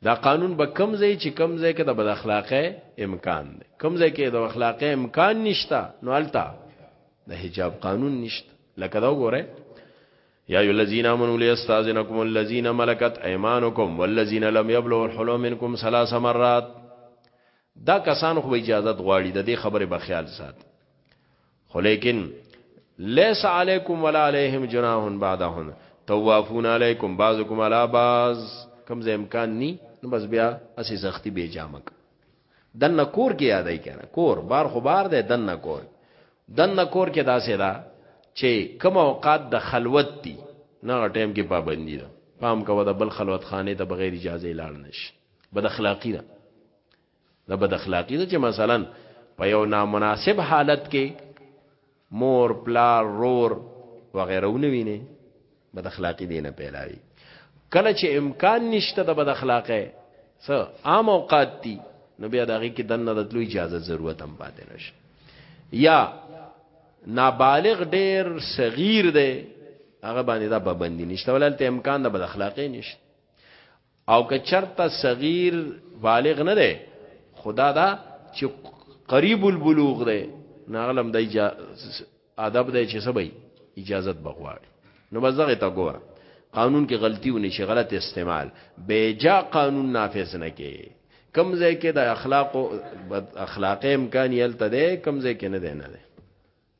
دا قانون به کم ځای چې کم ځای کې د بد اخلاقه امکان دی کم ځای کې د اخلاقه امکان نشته نو التا د حجاب قانون نشته لکه دا وګوره یا ای الذین آمنوا لیستاذنکم الذین ملکت ایمانکم والذین لم یبلغوا الحلم منکم ثلاث مرات دا کسان خو اجازه غواړي د دې خبره به خیال سات خو لیکن لیس علیکم ولا علیهم جناح بعدهن توافون علیکم بعضکم علی بعض کم زه امکان نی نو بس بیا اسی زختی به جامک دنه کور کې یادای کنه کور بار خو بار ده دنه کور دنه کور کې داسې دا چې کوم اوقات د خلوت دي نه ټیم کې پابندی ده پام کوه د بل خلوت خانه ته بغیر اجازه لاړ نش بد اخلاقی ده دا بد اخلاقی ده چې مثلا په یو نامناسب حالت کې مور پلار رور وغیره ونوینه بد اخلاقی دینه پیلاوی کله چې امکان نشته د بد اخلاقه سه عام اوقات دي نو بیا دغه کې دنه د تلو اجازه ضرورت هم پاتې نشي یا نابالغ ډیر صغیر دی هغه باندې دا پابندی نشته ولالته امکان د بد اخلاقی نشته او که چرته صغیر بالغ نه دی خدا دا چې قریب البلوغ دی ناغلم د ادب دی چې سبي اجازت بغواړي نو بس دغه تا ګوره قانون کې غلطي ونی شي غلط استعمال به جا قانون نافذ نه کې کم ځای کې د اخلاق او اخلاقی امکان یلته ده کم ځای کې نه ده نه ده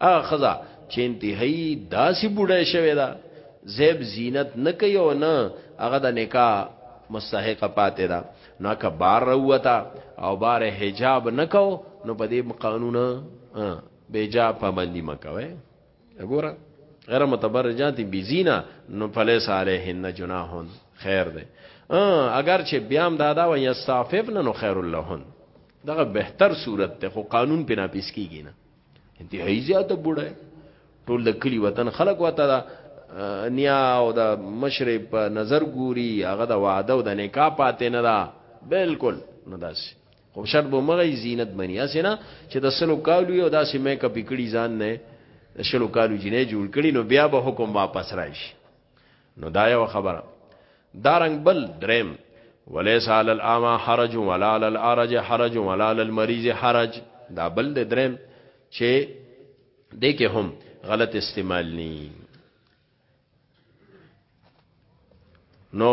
ا خزا چې انتهایی داسې بوډه شوی دا زیب زینت نه کوي او نه هغه د نکاح مستحقه پاتې ده نو که بار روتا او بار حجاب نکو نو په دې قانون بیجا پابندی مکوي وګوره غیر متبرجات بزینا نو فلیس علیهن جناحون خیر ده اگر چې بیام دادا و یستعففن نو خیر لهن دغه بهتر صورت ته خو قانون پنا پیس کیږي نه انتهایی زیاته بوډه ټول د کلی وطن خلک وته دا نیا او د مشرب په نظر ګوري هغه د وعده او د نکاح پاتې نه ده بالکل نه داسي خو شرط به مغه زینت بنی اسنه چې د سلو کالو یو داسې میک اپ کړي ځان نه شلو کالو جنې جوړ کړي نو بیا به حکم واپس راشي نو دا یو خبره دا رنګ بل دریم وليس على الاما حرج ولا على الارج حرج ولا على المريض حرج دا بل د درم چې د کې هم غلط استعمال ني نو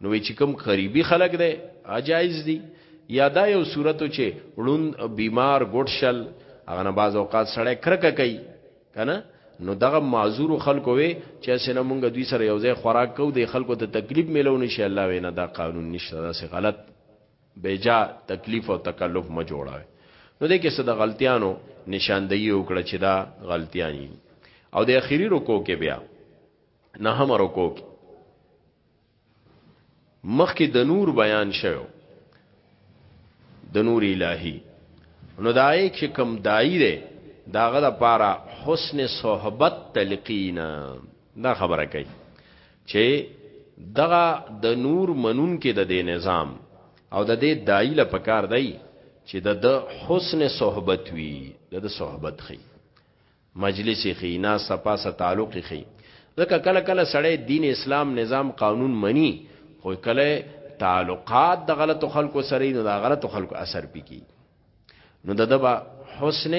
نو وی چې کوم غریبي خلک دی اجایز دي یا دا یو صورت چې ړوند بیمار ګډ شل هغه نه باز اوقات سړی کرکه کوي کنه نو دغه معذور خلکو وي چې اسنه مونږ دوی سره یو ځای خوراک کو د خلکو ته تکلیف ملو نشي الله وینا دا قانون نشته دا سه غلط بیجا تکلیف او تکلف ما جوړاوي نو دې کې څه د غلطیانو نشاندهي وکړه چې دا غلطیانی او د اخیری رکو کې بیا نه هم رکو کې مخکې د نور بیان شوی د نور الهی نو دای چې کم دای دی داغه د پاره حسن صحبت تلقین دا خبره کوي چې دغه د نور منون کې د دې نظام او د دې دای له پکار دی چې د حسن صحبت وی د صحبت خي مجلس یې ښي ناسته پاسته تعلق یې ښي ځکه کله کله سړی دین اسلام نظام قانون منی خو کله تعلقات د غلطو خلکو سره نو د غلطو خلکو اثر پکې نو د دبا حسن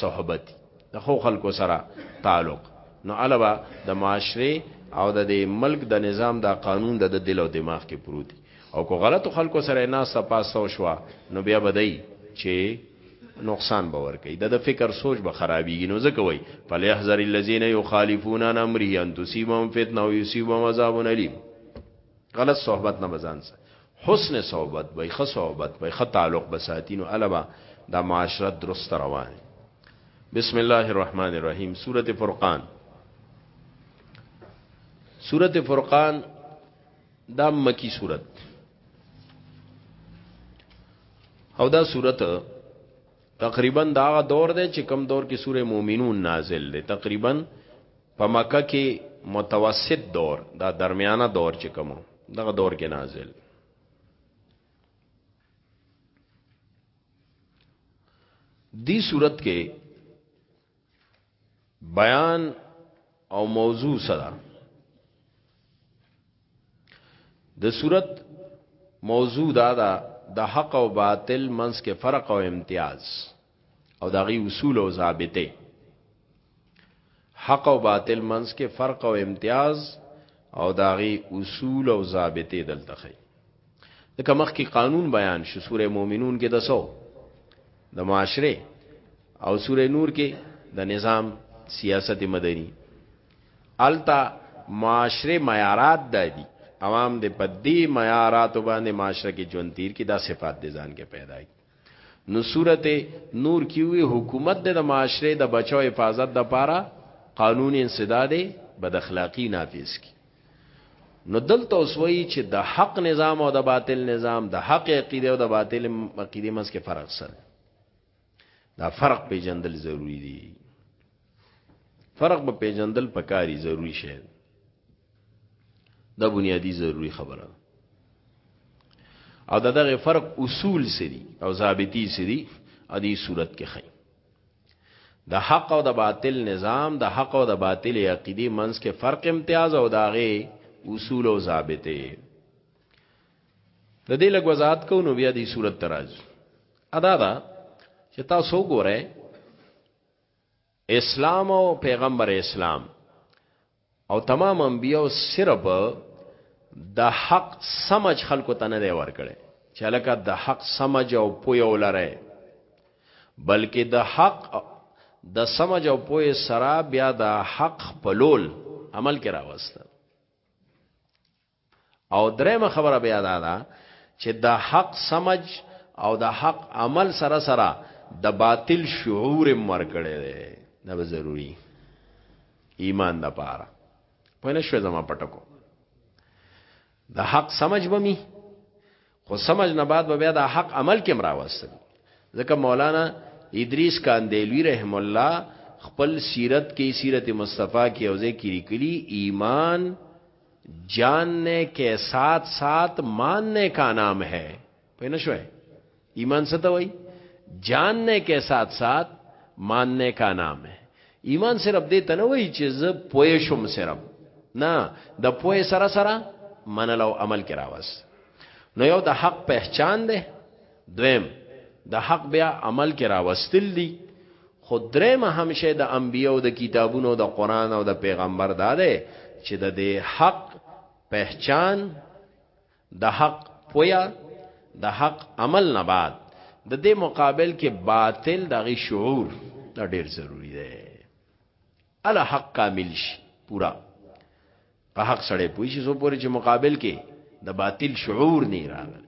صحبت د خو خلکو سره تعلق نو علاوه د معاشره او د ملک د نظام د قانون د دل او دماغ کې پروت او کو غلطو خلکو سره ناسه پاسه شو نو بیا بدای چې نقصان به ورکوي د ده فکر سوچ به خرابیږي نو ځکه وایي فلیحذر الذین یخالفون عن امره ان تصیبهم فتنه او یصیبهم عذاب الیم غلط صحبت نه بزان سه حسن صحبت به ښه صحبت به ښه تعلق به ساتي نو البا دا معاشرت درست روان بسم الله الرحمن الرحیم سوره فرقان سوره فرقان دا مکی صورت او دا صورت تقریبا دا دور دی چې کم دور کې سوره مومنون نازل دی تقریبا په مکه کې متوسط دور دا درمیانه دور چې کوم دغه دور کې نازل دی صورت کې بیان او موضوع سره د صورت موضوع دا دا د حق او باطل منس کې فرق او امتیاز او د غي اصول او ضابطه حق او باطل منس کې فرق او امتیاز او د غي اصول او ضابطه دلته خي لکه مخکې قانون بیان شو سوره مومنون کې د سو د معاشره او سوره نور کې د نظام سیاست مدني التا معاشره معیارات دادي عوام د پدی معیارات باندې معاشره کې ژوند تیر کې دا صفات د ځان کې پیدا کی نو سورت نور کی وی حکومت د معاشره د بچو حفاظت د پاره قانون انسداد بد اخلاقی نافذ کی نو دلته اوسوي چې د حق نظام او د باطل نظام د حق عقیده او د باطل عقیده مس کې فرق سره دا فرق پیژندل ضروری دی فرق به پیجندل پکاري ضروری شی دا بنیادی ضروری خبره او دا دغه فرق اصول سری او ضابطی سری ادي صورت کې خي د حق او د باطل نظام د حق او د باطل عقيدي منس کې فرق امتیاز او داغه اصول او ضابطه د دې لګ وضاحت کو نو بیا دې صورت تراز ادا دا چې تاسو ګوره اسلام او پیغمبر اسلام او تمام انبیو صرف د حق سمج خلکو ته نه دی ورکړي چې لکه د حق سمج او پوی ولره بلکې د حق د سمج او پوی سره بیا د حق پلول عمل کې راوسته او درېمه خبره بیا دا ده چې د حق سمج او د حق عمل سره سره د باطل شعور مر کړي دي دا به ضروری ایمان د پاره په نشو زما پټکو د حق سمج بمی خو سمج نه بعد به بیا د حق عمل کې مراوستل ځکه مولانا ادریس کاندیلوی رحم الله خپل سیرت کې سیرت مصطفی کې اوځه کې لیکلي ایمان جاننے کے ساتھ ساتھ ماننے کا نام ہے پوه نه شوي ایمان څه ته وای جاننے کے ساتھ ساتھ ماننے کا نام ہے ایمان صرف دې ته نه وایي چې زه پوه شوم صرف نه د پوه سره سره منل او عمل کې راوست نو یو د حق پہچان ده دویم د حق بیا عمل کې راوستل دي خو درېمه همیشه د انبیو د کتابونو د قران او د پیغمبر داده چې د دې حق پہچان د حق پویا د حق عمل نه بعد د دې مقابل کې باطل دغه شعور دا ډیر ضروری دی ال حق کامل شي پورا په حق سره پوي شي سو پورې چې مقابل کې د باطل شعور نه راغلی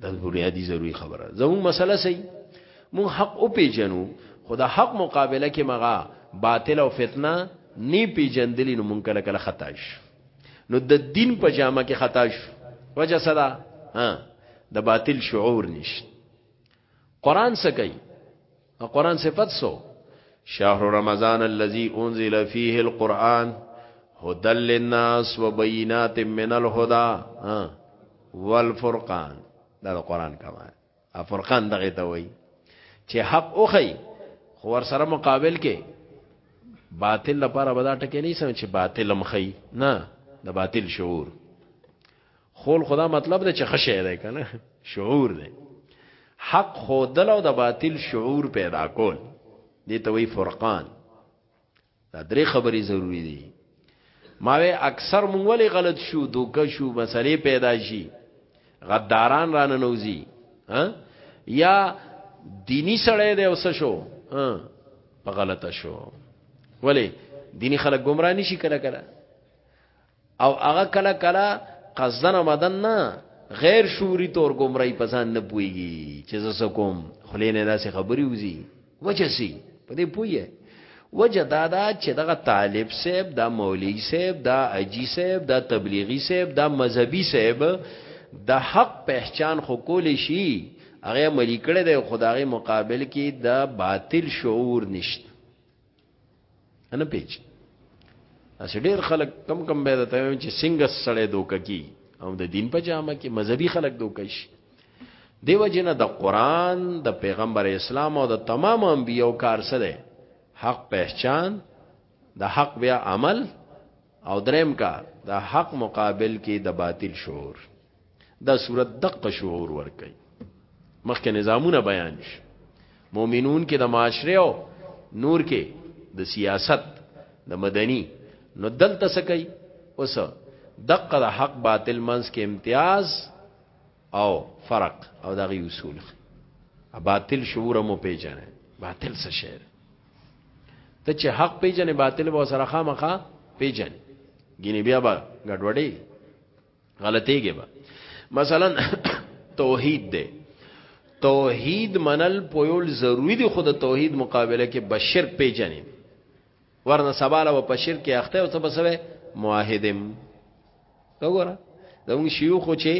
دا بنیادی ضروری خبره زموږ مسله سي موږ حق او پیجنو خدا حق مقابله کې مغا باطل او فتنه نی پیجندلی نو مونږ کله کله خطا شو نو د دین په جامه کې خطا شو وجه صدا ها د باطل شعور نشته قران څه کوي د قران صفت سو شهر رمضان الذي انزل فيه القرآن هدى للناس وبينات من الهدى والفرقان دا د قران کمال ا فرقان دغه ته وای چې حق اوخی خو ور سره مقابل کې باطل لپاره به دا ټکی نه سم چې باطل مخی نه د باطل شعور خول خدا مطلب ده چې خشه ده کنه شعور ده حق خودل او د باطل شعور پیدا کول دي ته وی فرقان دا درې خبرې ضروری دي ما وی اکثر مونږ ولې غلط شو دوکه شو مسلې پیدا شي غداران را ننوزي ها یا دینی سړی دی اوس شو ها په غلطه شو ولی دینی خلک گمراه نشي کله کله او هغه کله کله قصدن مدن نه غیر شعوری طور گمراهی پسان نه پويږي چې زسه کوم خلینه داسې خبري وزي وجه سي په دې پوي وجه دا دا چې دغه طالب صاحب دا مولوی صاحب دا اجي صاحب دا تبلیغي صاحب دا مذهبي صاحب د حق پہچان خو کول شي هغه ملي کړه د خدای مقابل کې د باطل شعور نشته نه پیچ اس ډیر خلک کم کم به ته چې څنګه سړې دوک کی او د دین په جامه کې مذهبي خلک دوک شي دیو جن د قران د پیغمبر اسلام او د تمام انبیو کار سره حق پہچان د حق بیا عمل او دریم کار د حق مقابل کې د باطل شعور دا صورت دقه شعور ور کوي مخکې نظامونه بیان شي مؤمنون کې د معاشره او نور کې د سیاست د مدني نو دلته څه کوي اوس دقه د حق باطل منس کې امتیاز او فرق او دغه اصول خي باطل شعور مو پیژنه باطل څه شی ته چې حق پیژنې باطل به سره خامخه پیژنې ګینه بیا به ګډوډي غلطيږي به مثلا توحید ده توحید منل پویول ضروری دی خود توحید مقابله کې بشرک پیجنې ورنه سباله و په شرک اخته او ته بسوي موحدم وګوره زموږ شيوخ چې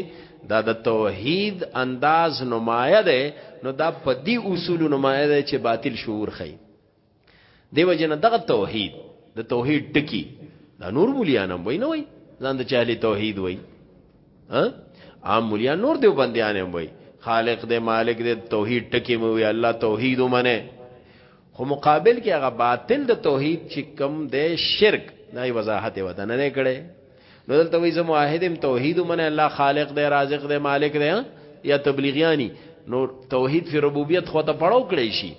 دا د توحید انداز نمایه ده نو دا په دې اصول نمایه ده چې باطل شعور خي دیو جن دغه توحید د توحید ټکی دا نور مولیانم وای نه وای ځان د چاله توحید وای ها عام مولیا نور دیو بندیانم وای خالق دې مالک دې توحید ټکی مو وی الله توحید ومنه خو مقابل کې هغه باطل د توحید چې کم دې شرک دای وضاحت ودان نه کړي نو دلته وی زمو عهدم توحید ومنه الله خالق دې رازق دې مالک دې یا تبلیغیانی نو توحید فی ربوبیت خو ته پړاو کړی شي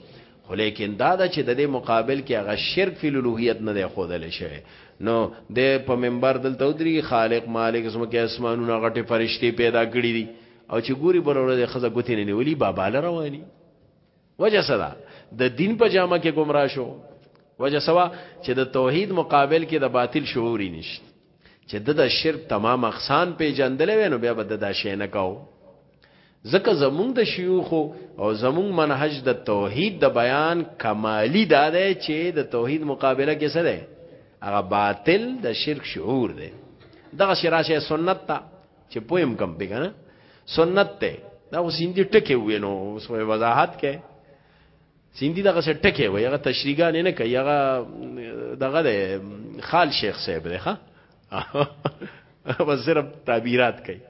خو لیکن دا ده چې د دې مقابل کې هغه شرک فی الوهیت نه دی خودل شوی نو د په منبر دلته ودري خالق مالک زمکه اسمانونه غټه فرشتي پیدا کړی دي او چې ګوري بل ورځ خزه ګوتې نه نیولي بابا لره وایي وجه صدا د دین په جامه کې گمراه شو وجه سوا چې د توحید مقابل کې د باطل شعوري نشته چې د د شرک تمام اقسام پیجندلې وې نو بیا به د دا شی نه کاو ځکه زمونږ د شيوخ او زمونږ منهج د توحید د بیان کمالی دا دی چې د توحید مقابله کې څه دی هغه باطل د شرک شعور دی دغه شراشه سنت ته چې پویم کم پیګنه سنت ته دا اوس هندي ټکی وینو اوس وضاحت کې سیندی دغه څه ټکی وي هغه تشریګان نه کوي هغه دغه د خال شیخ صاحب دی ښا بس صرف تعبیرات کوي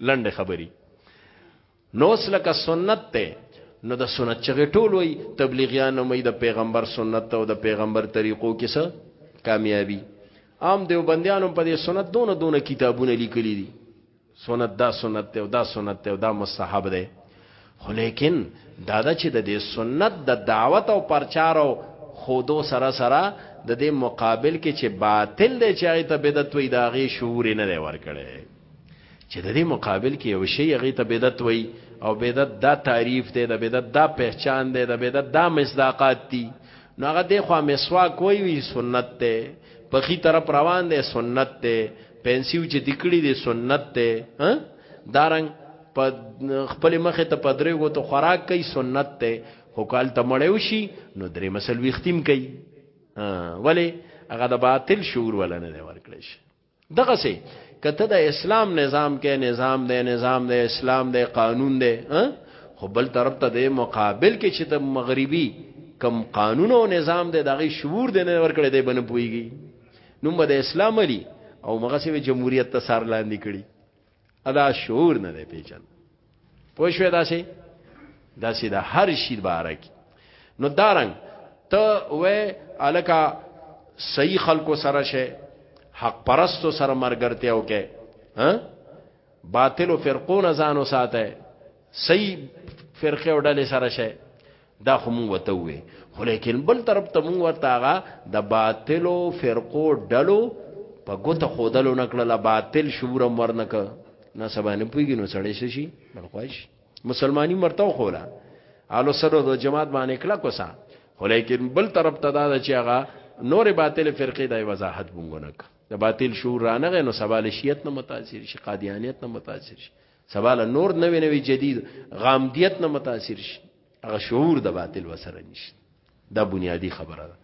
لنډه خبري نو سلک سنت ته نو د سنت چغې ټول وي تبلیغیان مې د پیغمبر سنت او د پیغمبر طریقو کې څه کامیابی عام دیوبندیانو په دې سنت دونه دونه کتابونه لیکلي دي سنت دا سنت دی او دا سنت دی او دا مستحب دی خو لیکن دا دا چې د دې سنت د دعوت او پرچار او خودو سره سره د دې مقابل کې چې باطل دی چې هغه ته بدعت وي دا غي شعور نه دی ورکړي چې د دې مقابل کې یو شی هغه ته بدعت وي او بدعت دا تعریف دی د بدعت دا پہچان دی د بدعت دا مصداقات دي نو هغه د خوا مسواک وي سنت ته په خي طرف روان دی سنت ته پنسیو چې دکړي دي سنت ته ها دارنګ په خپل مخه ته پدری وو ته خوراک کوي سنت ته خو کال ته مړیو شي نو درې مسل وختیم کوي ولی هغه د باطل شعور ولا نه ورکړي شي دغه سي کته د اسلام نظام کې نظام دی نظام دی اسلام دی قانون دی خو بل طرف ته د مقابل کې چې د مغربي کم قانون او نظام دی دغه شعور دی نه ورکړي دی بنه پويږي نوم به د اسلام علی او مغه سوي جمهوریت ته سار لاندې کړي ادا شعور نه دی پیچن پوه شو دا سي دا سي دا هر شي بارک نو دارنګ ته وې الکا صحیح خلکو سره شه حق پرستو سره مرګرتیا وکې ها باطل او فرقو نه ځانو ساته صحیح فرقه وډلې سره شه دا خو مونږ وته وې خو لیکن بل طرف ته مونږ ورته هغه د باطلو فرقو ډلو په ګوت خودلو نکړه باطل شعور مرنک نه سبانه پویږي نو سړی شي بل خوښ مسلمانی مرته خولا الو سره د جماعت باندې کلا کوسا خو لیکن بل طرف ته دا چې هغه نور باطل فرقې د وضاحت بونګونک د باطل شعور رانغه نو سوال شیعت نه متاثر شي قادیانیت نه متاثر شي سباله نور نوې نوې جدید غامدیت نه متاثر شي هغه شعور د باطل وسره نشته دا بنیادی خبره ده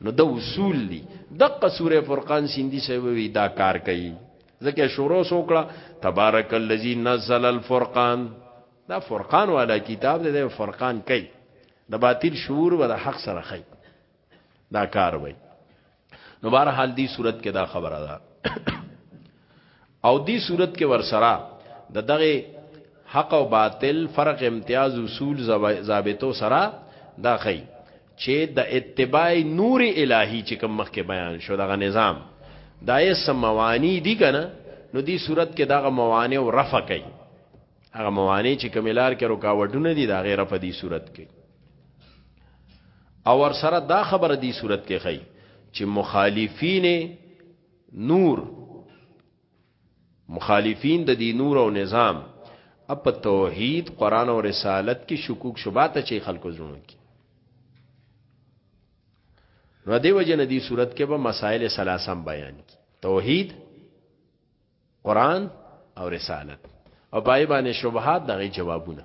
نو د اصول دي دغه سوره فرقان سیندی سوي دا کار کوي ځکه شروع سوکړه تبارک الذی نزل الفرقان دا فرقان والا کتاب دی د فرقان کوي د باطل شعور ول حق سره خي دا کار وای نو بهر حال دی صورت کې دا خبره ده او دی صورت کې ورسره د دغه حق او باطل فرق امتیاز اصول ضابطو سره دا خی چې د اتباع نور الهی چې کوم مخکې بیان شو دغه نظام دایې سموانی دی کنه نو دی صورت کې دغه موانع او رفع کوي هغه موانع چې کملار کې رکاوټونه دي دا غیره په دې صورت کې او ور سره دا خبره دې صورت کې خي چې مخالفین نور مخالفین د دې نور او نظام اپ توحید قران او رسالت کې شکوک شوبات چې خلکو زونه کې نو دې وجه نه دې صورت کې به مسائل سلاسم بیان کی توحید قرآن او رسالت او پای باندې شبهات دغه جوابونه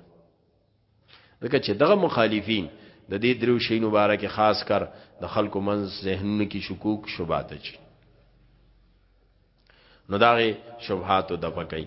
دغه چې دغه مخالفین د دې درو شی مبارک خاص کر د خلکو منځ ذهنونو کې شکوک شوبات چي نو داغه شبهات د پکای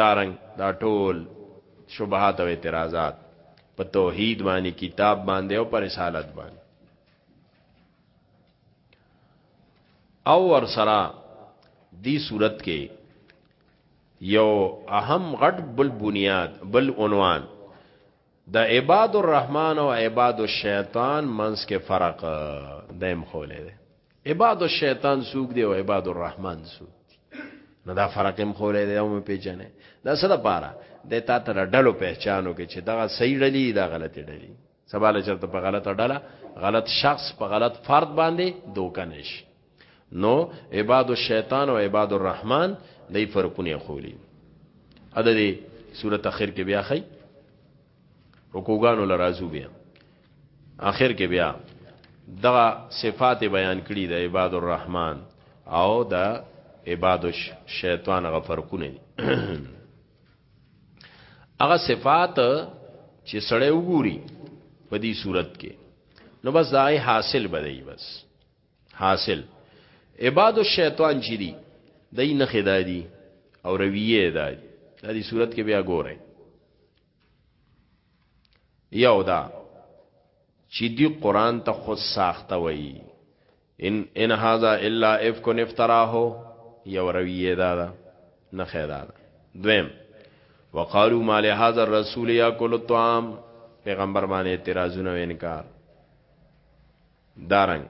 دا رنګ دا ټول شبهات او اعتراضات په توحید باندې کتاب باندې او پر رسالت باندې او ور سره دی صورت کې یو اهم غټ بل بنیاد بل عنوان د عباد الرحمن او عباد الشیطان منس کې فرق دیم خولې ده عباد الشیطان سوق دی او عباد الرحمن سوق دی نو دا فرق هم خولې ده او پیژنې دا څه د پاره د تا تر ډلو پہچانو کې چې دا صحیح ډلی دا غلطی ډلی سباله چرته په غلطه ډله غلط شخص په غلط فرد باندې دوکه نشي نو عباد الشیطان او عباد الرحمن دای فرقونه خولي ا د دې صورت اخر کې بیا خی رکوګانو لرازو بیا اخر کې بیا دغه صفات بیان کړي د عباد الرحمن او د عباد الشیطان غ فرقونه دي هغه صفات چې سړی وګوري په دې صورت کې نو بس دای حاصل بدای بس حاصل عباد الشیطان چې دي دای نه خدا دي او رویه ده د دې صورت کې بیا ګوره یو دا چې دی قران ته خود ساخته وایي ان ان هاذا الا افکن افتراه یو رویه ده دا نه خیدا ده دویم وقالو ما له هاذا الرسول یاکل الطعام پیغمبر باندې اعتراضونه انکار دارنګ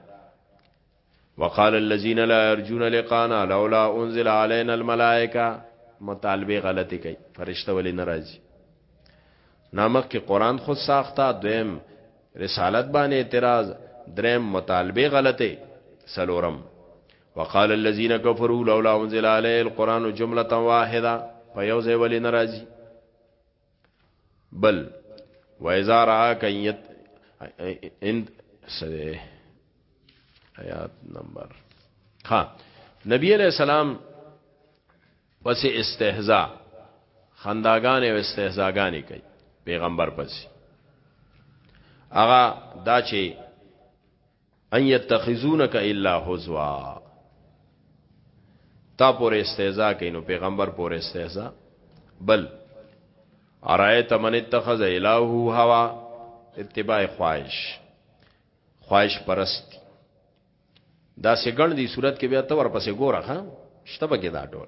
وقال الذين لا يرجون لقانا لولا انزل علينا الملائکه مطالبه غلطی کوي فرشته ولې ناراضي نامک کې قران خود ساخته دویم رسالت باندې اعتراض دریم مطالبه غلطه سلورم وقال الذين كفروا لولا انزل عليه القران جمله واحده په یو ځای ولې ناراضي بل وایزا را کایت ان سره آیات نمبر ها نبی علیہ السلام پس استهزاء خنداګان او استهزاګانی کوي پیغمبر پس اغا دا چې ان يتخذونك الا هزوا تا پور استهزاء کینو پیغمبر پور استهزاء بل ارایت من اتخذ الهه هوا اتباع خواهش خواهش پرست دا سګړ دی صورت کې بیا تور پسې ګوره ها شته بګی دا ټول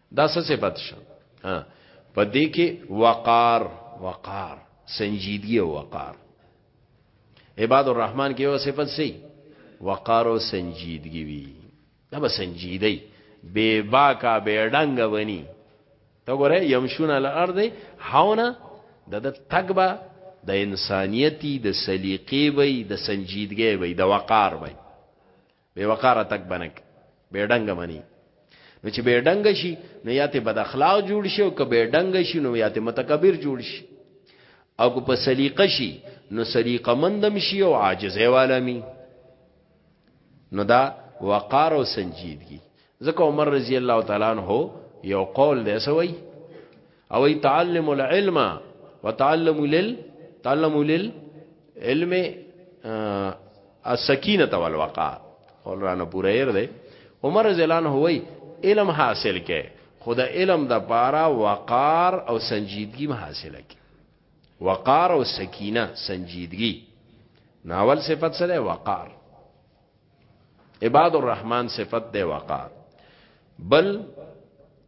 دا څه صفت شه ها په دې کې وقار وقار سنجیدګي او وقار عباد الرحمن کې یو صفت سي وقار او سنجیدګي وي دا به سنجیدای بے باکا بے ډنګ ونی ته ګوره يمشون الارض حونا د د تګبا د انسانيتي د سليقي وي د سنجيدګي وي د وقار وي بے وقاره تک بنک بے ډنګ منی نو چې بے ډنګ شي نو یا ته بد اخلاق جوړ شي او که بے ډنګ شي نو یا ته متکبر جوړ شي او که په سلیقه شي نو سلیقه مندم شي او عاجزه والمی نو دا وقار او سنجیدګي ځکه عمر رضی الله تعالی عنہ یو قول دی سوی او ای تعلم العلم وتعلم لل تعلم لل علم السکینه والوقار قرآن پورا ير دی عمر رضی الله عنه وی علم حاصل کې خدا علم د پارا وقار او سنجیدگی ما حاصله کې وقار او سکینه سنجیدگی ناول صفت سره وقار عباد الرحمن صفت دی وقار بل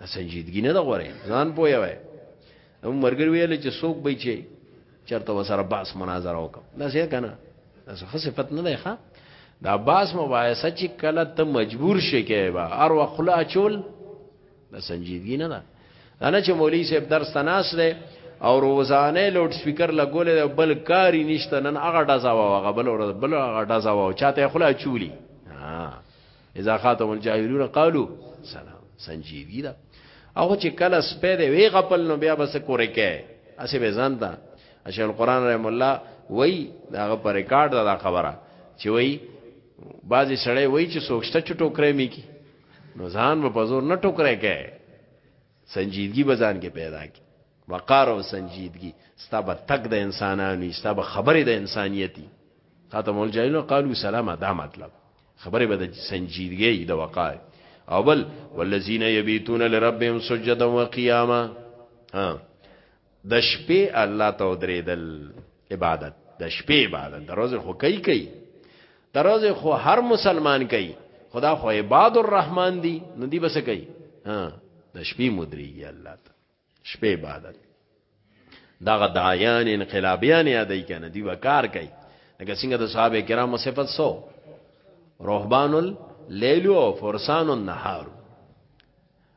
دا سنجیدګی نه ده غوره ځان پوهه وای نو مرګر ویل چې څوک به چې چرته وسره باس مناظره وکم دا څه کنه دا څه صفت نه ده ښا دا باس مباحثه چې کله ته مجبور شې کې با ار وخلا چول دا سنجیدګی نه ده انا چې مولوی صاحب درس تناس ده او روزانه لوډ سپیکر لګولې ده بل کاری نشته نن هغه ډزاوا هغه بل ور بل هغه ډزاوا چاته خلا چولی ها اذا خاطب الجاهلون قالو سلام سنجیوی دا او چې کله سپه دی وی غپل نو بیا بس کورې کې اسې به ځان دا اشل قران رحم الله وای دا په ریکارډ دا خبره چې وای بعضی سړی وای چې سوچته چټو کرې می کی نو ځان په پزور نه ټوکره کې سنجیدګي به ځان کې پیدا کی وقار او سنجیدګي ستا به تک د انسانانو ستا به خبره د انسانيتي خاتم الجاهلین قالو سلام دا مطلب خبره به د سنجیدګي د وقار او بل والذین یبیتون لربهم سجدا وقیاما ها د شپې الله ته ودرېدل عبادت د شپې عبادت د ورځې خو کوي کوي د ورځې خو هر مسلمان کوي خدا خو عباد الرحمن دي نو دی بس کوي ها د شپې مدريږي الله ته شپې عبادت دا غدایان انقلابیان یادای کنه دی وکار کوي لکه څنګه د صحابه کرامو صفت سو رهبان الليل او فرسان النهار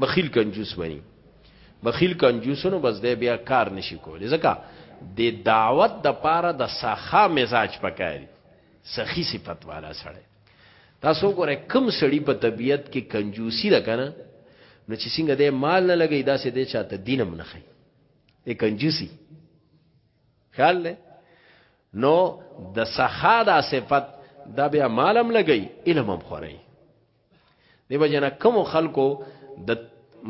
بخیل کنجوس بني بخیل کنجوسونو بس دی بیا کار نشي کولی ځکه د دعوت د پاره د سخا مزاج پکاري سخی صفت والا سړی تاسو ګوره کم سړی په طبیعت کې کنجوسی ده کنه نو چې څنګه د مال نه لګي دا سه د چاته دینم نه خي د کنجوسی خیال نه نو د سخا دا صفت دا بیا مالم لګي علمم خوري دی بجنه کوم خلکو د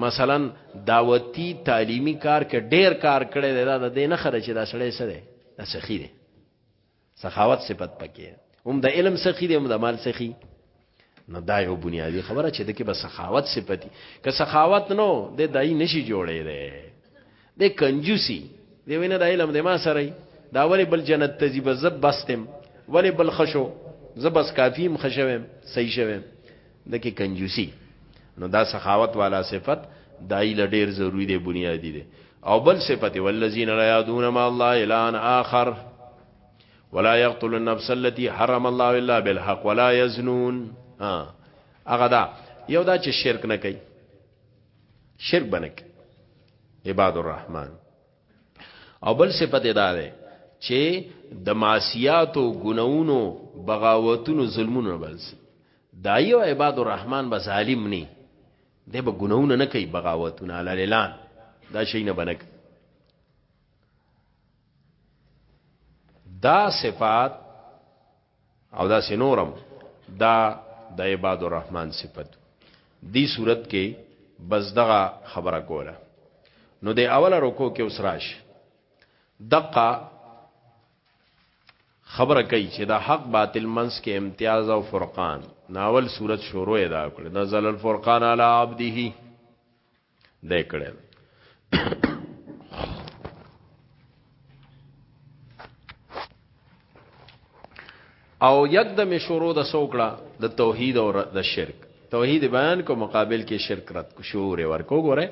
مثلا دعوتی تعلیمی کار کې ډیر کار کړی دی دا د نه خره چې دا سړی سره دا سخی دی سخاوت صفت پکې هم د علم سخی دی هم د مال سخی نو دا یو بنیادی خبره چې د کې به سخاوت صفتی که سخاوت نو د دای نشي جوړې دی د کنجوسی دی وینه د علم د ما سره دا ولی بل جنت ته زی بزب بستم ولی بل خشو زبس کافیم خشوم صحیح شوم دکی کنجوسی نو دا سخاوت والا صفت دای ل ډیر ضروری دی بنیادی دی او بل صفت والذین لا یادون ما الله الان اخر ولا يقتل النفس التي حرم الله الا بالحق ولا يزنون ها هغه دا یو دا چې شرک نه کوي شرک بنک عباد الرحمن او بل صفت ادا ده چې د معصیات او ګناونو بغاوتونو ظلمونو بلس دایو عباد الرحمن به ظالم نه دی به ګناونه نه کوي بغاوتونه علی الاعلان دا شي نه بنک دا صفات او دا سنورم دا د عباد الرحمن صفت دی صورت کې بس دغه خبره کوله نو د اوله رکو کې اوس راش دقه خبره کوي چې دا حق باطل منس کې امتیاز او فرقان ناول صورت شروع ادا کړ نزل الفرقان علی عبده دی کړی دی او یک د مشورو د سوکړه د توحید او د شرک توحید بیان کو مقابل کې شرک رد کو شعور ورکو ګوره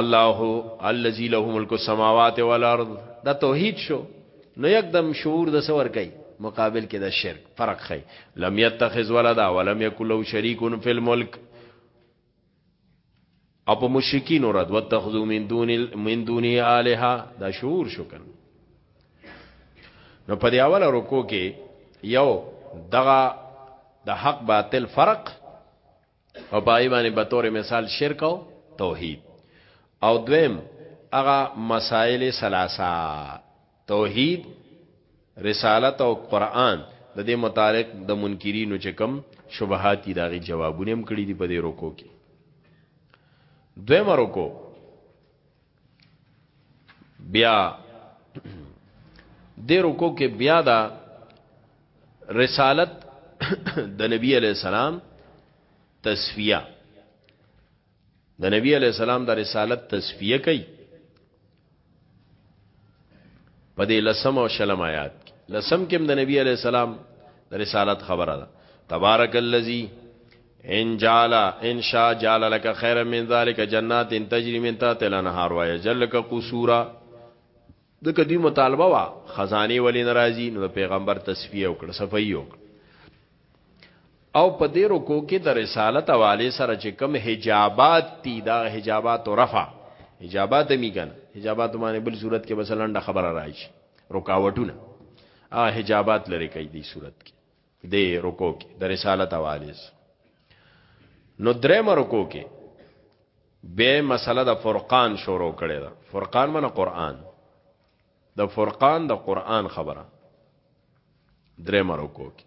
الله الذي له ملک السماوات والارض دا توحید شو نو یک دم شعور د سور کوي مقابل کې د شرک فرق خي لم يتخذ ولدا ولم يكن له شريك في الملك او په مشرکین رد وتخذو من دون من دونه الها دا شعور شو کنه نو په دی اوله رکو کې یو دغه د حق باطل فرق او پای باندې به تور مثال شرک او توحید او دویم هغه مسائل ثلاثه توحید رسالت او قران د دې متعلق د منکرینو چې کوم شبهات دي داغي جوابونه هم کړی دي په دې رکو کې دویمه رکو بیا دې رکو کې بیا دا رسالت د نبی علی السلام تصفیه د نبی علی السلام د رسالت تصفیه کوي په دې لسم او شلم آیات کې لسم کې د نبی علی السلام د رسالت خبره ده تبارک الذی ان جعل ان شاء جعل لك خيرا من ذلك جنات تجري من تحتها الانهار ويجعل لك قصورا ځکه دوی مطالبه وا خزانه ولې ناراضي نو پیغمبر تصفیه وکړه صفایي وکړه او په دې رکو کې د رسالت حواله سره چې کم حجابات دي دا حجابات رفع حجابات می کنه حجابات باندې بل صورت کې مثلا ډ خبره راځي رکاوټونه ا حجابات لري کوي دې صورت کې دې رکو کې د رسالت حواله سره نو درې مرکو کې به مسله د فرقان شروع کړي دا فرقان منه قران د فرقان د قران خبره درې مرکو کې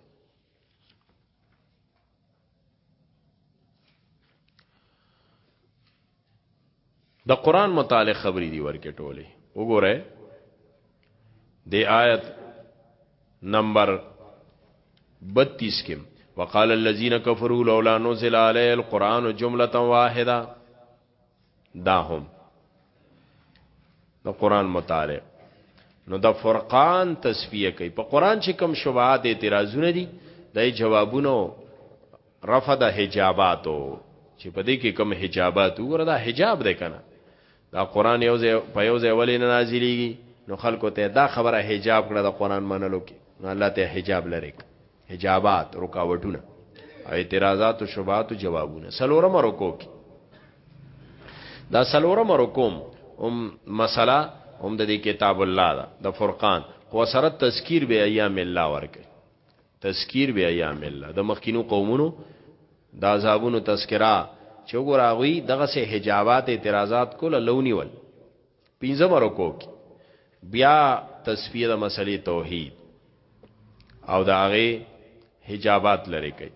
د قران متعلق خبرې دی ورکه ټوله وګوره د آیت نمبر 32 کې وقال الذين كفروا لولا نزل عليه القران جمله واحده دا هم د قران مطالعه نو د فرقان تصفیه کوي په قران چې کوم شبهات اعتراضونه دي د جوابونو رفع د حجاباتو چې په دې کې کوم حجابات وګوره دا حجاب دی کنه دا قران یو ځای په یو ځای ولې نه نازلېږي نو خلکو ته دا خبره حجاب کړه د قران منلو کې نو الله ته حجاب لري حجابات رکاوټونه اعتراضات او شبهات جوابونه سلورم رکو کې دا سلورم رکوم هم مسله هم د کتاب الله دا د فرقان خو سره تذکیر به ایام الله ورکه تذکیر به ایام الله د مخکینو قومونو د عذابونو تذکرہ چې وګوراوی دغه سه حجابات اعتراضات کول لونی ول پنځم رکو کې بیا تصفیه د مسلې توحید او د هغه حجابات لري کوي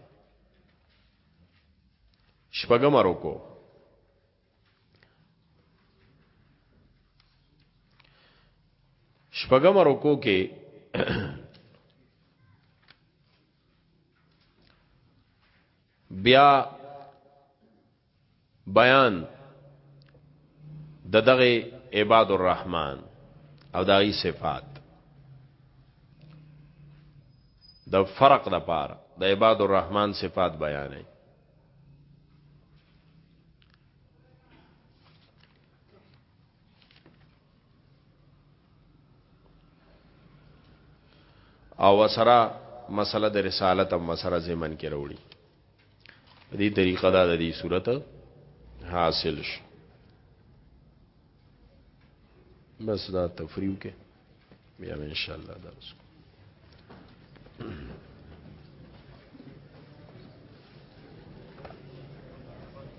شپږم رکو شپږم رکو کې بیا بیان د دغه عباد الرحمن او دغه صفات د فرق د پاره د عباد الرحمن صفات بیانې او سره مسله د رسالت او مسره زمن کې وروړي دې طریقه دا د دې صورت حاصل شي بس دا تفریو کې بیا ان شاء الله درس کو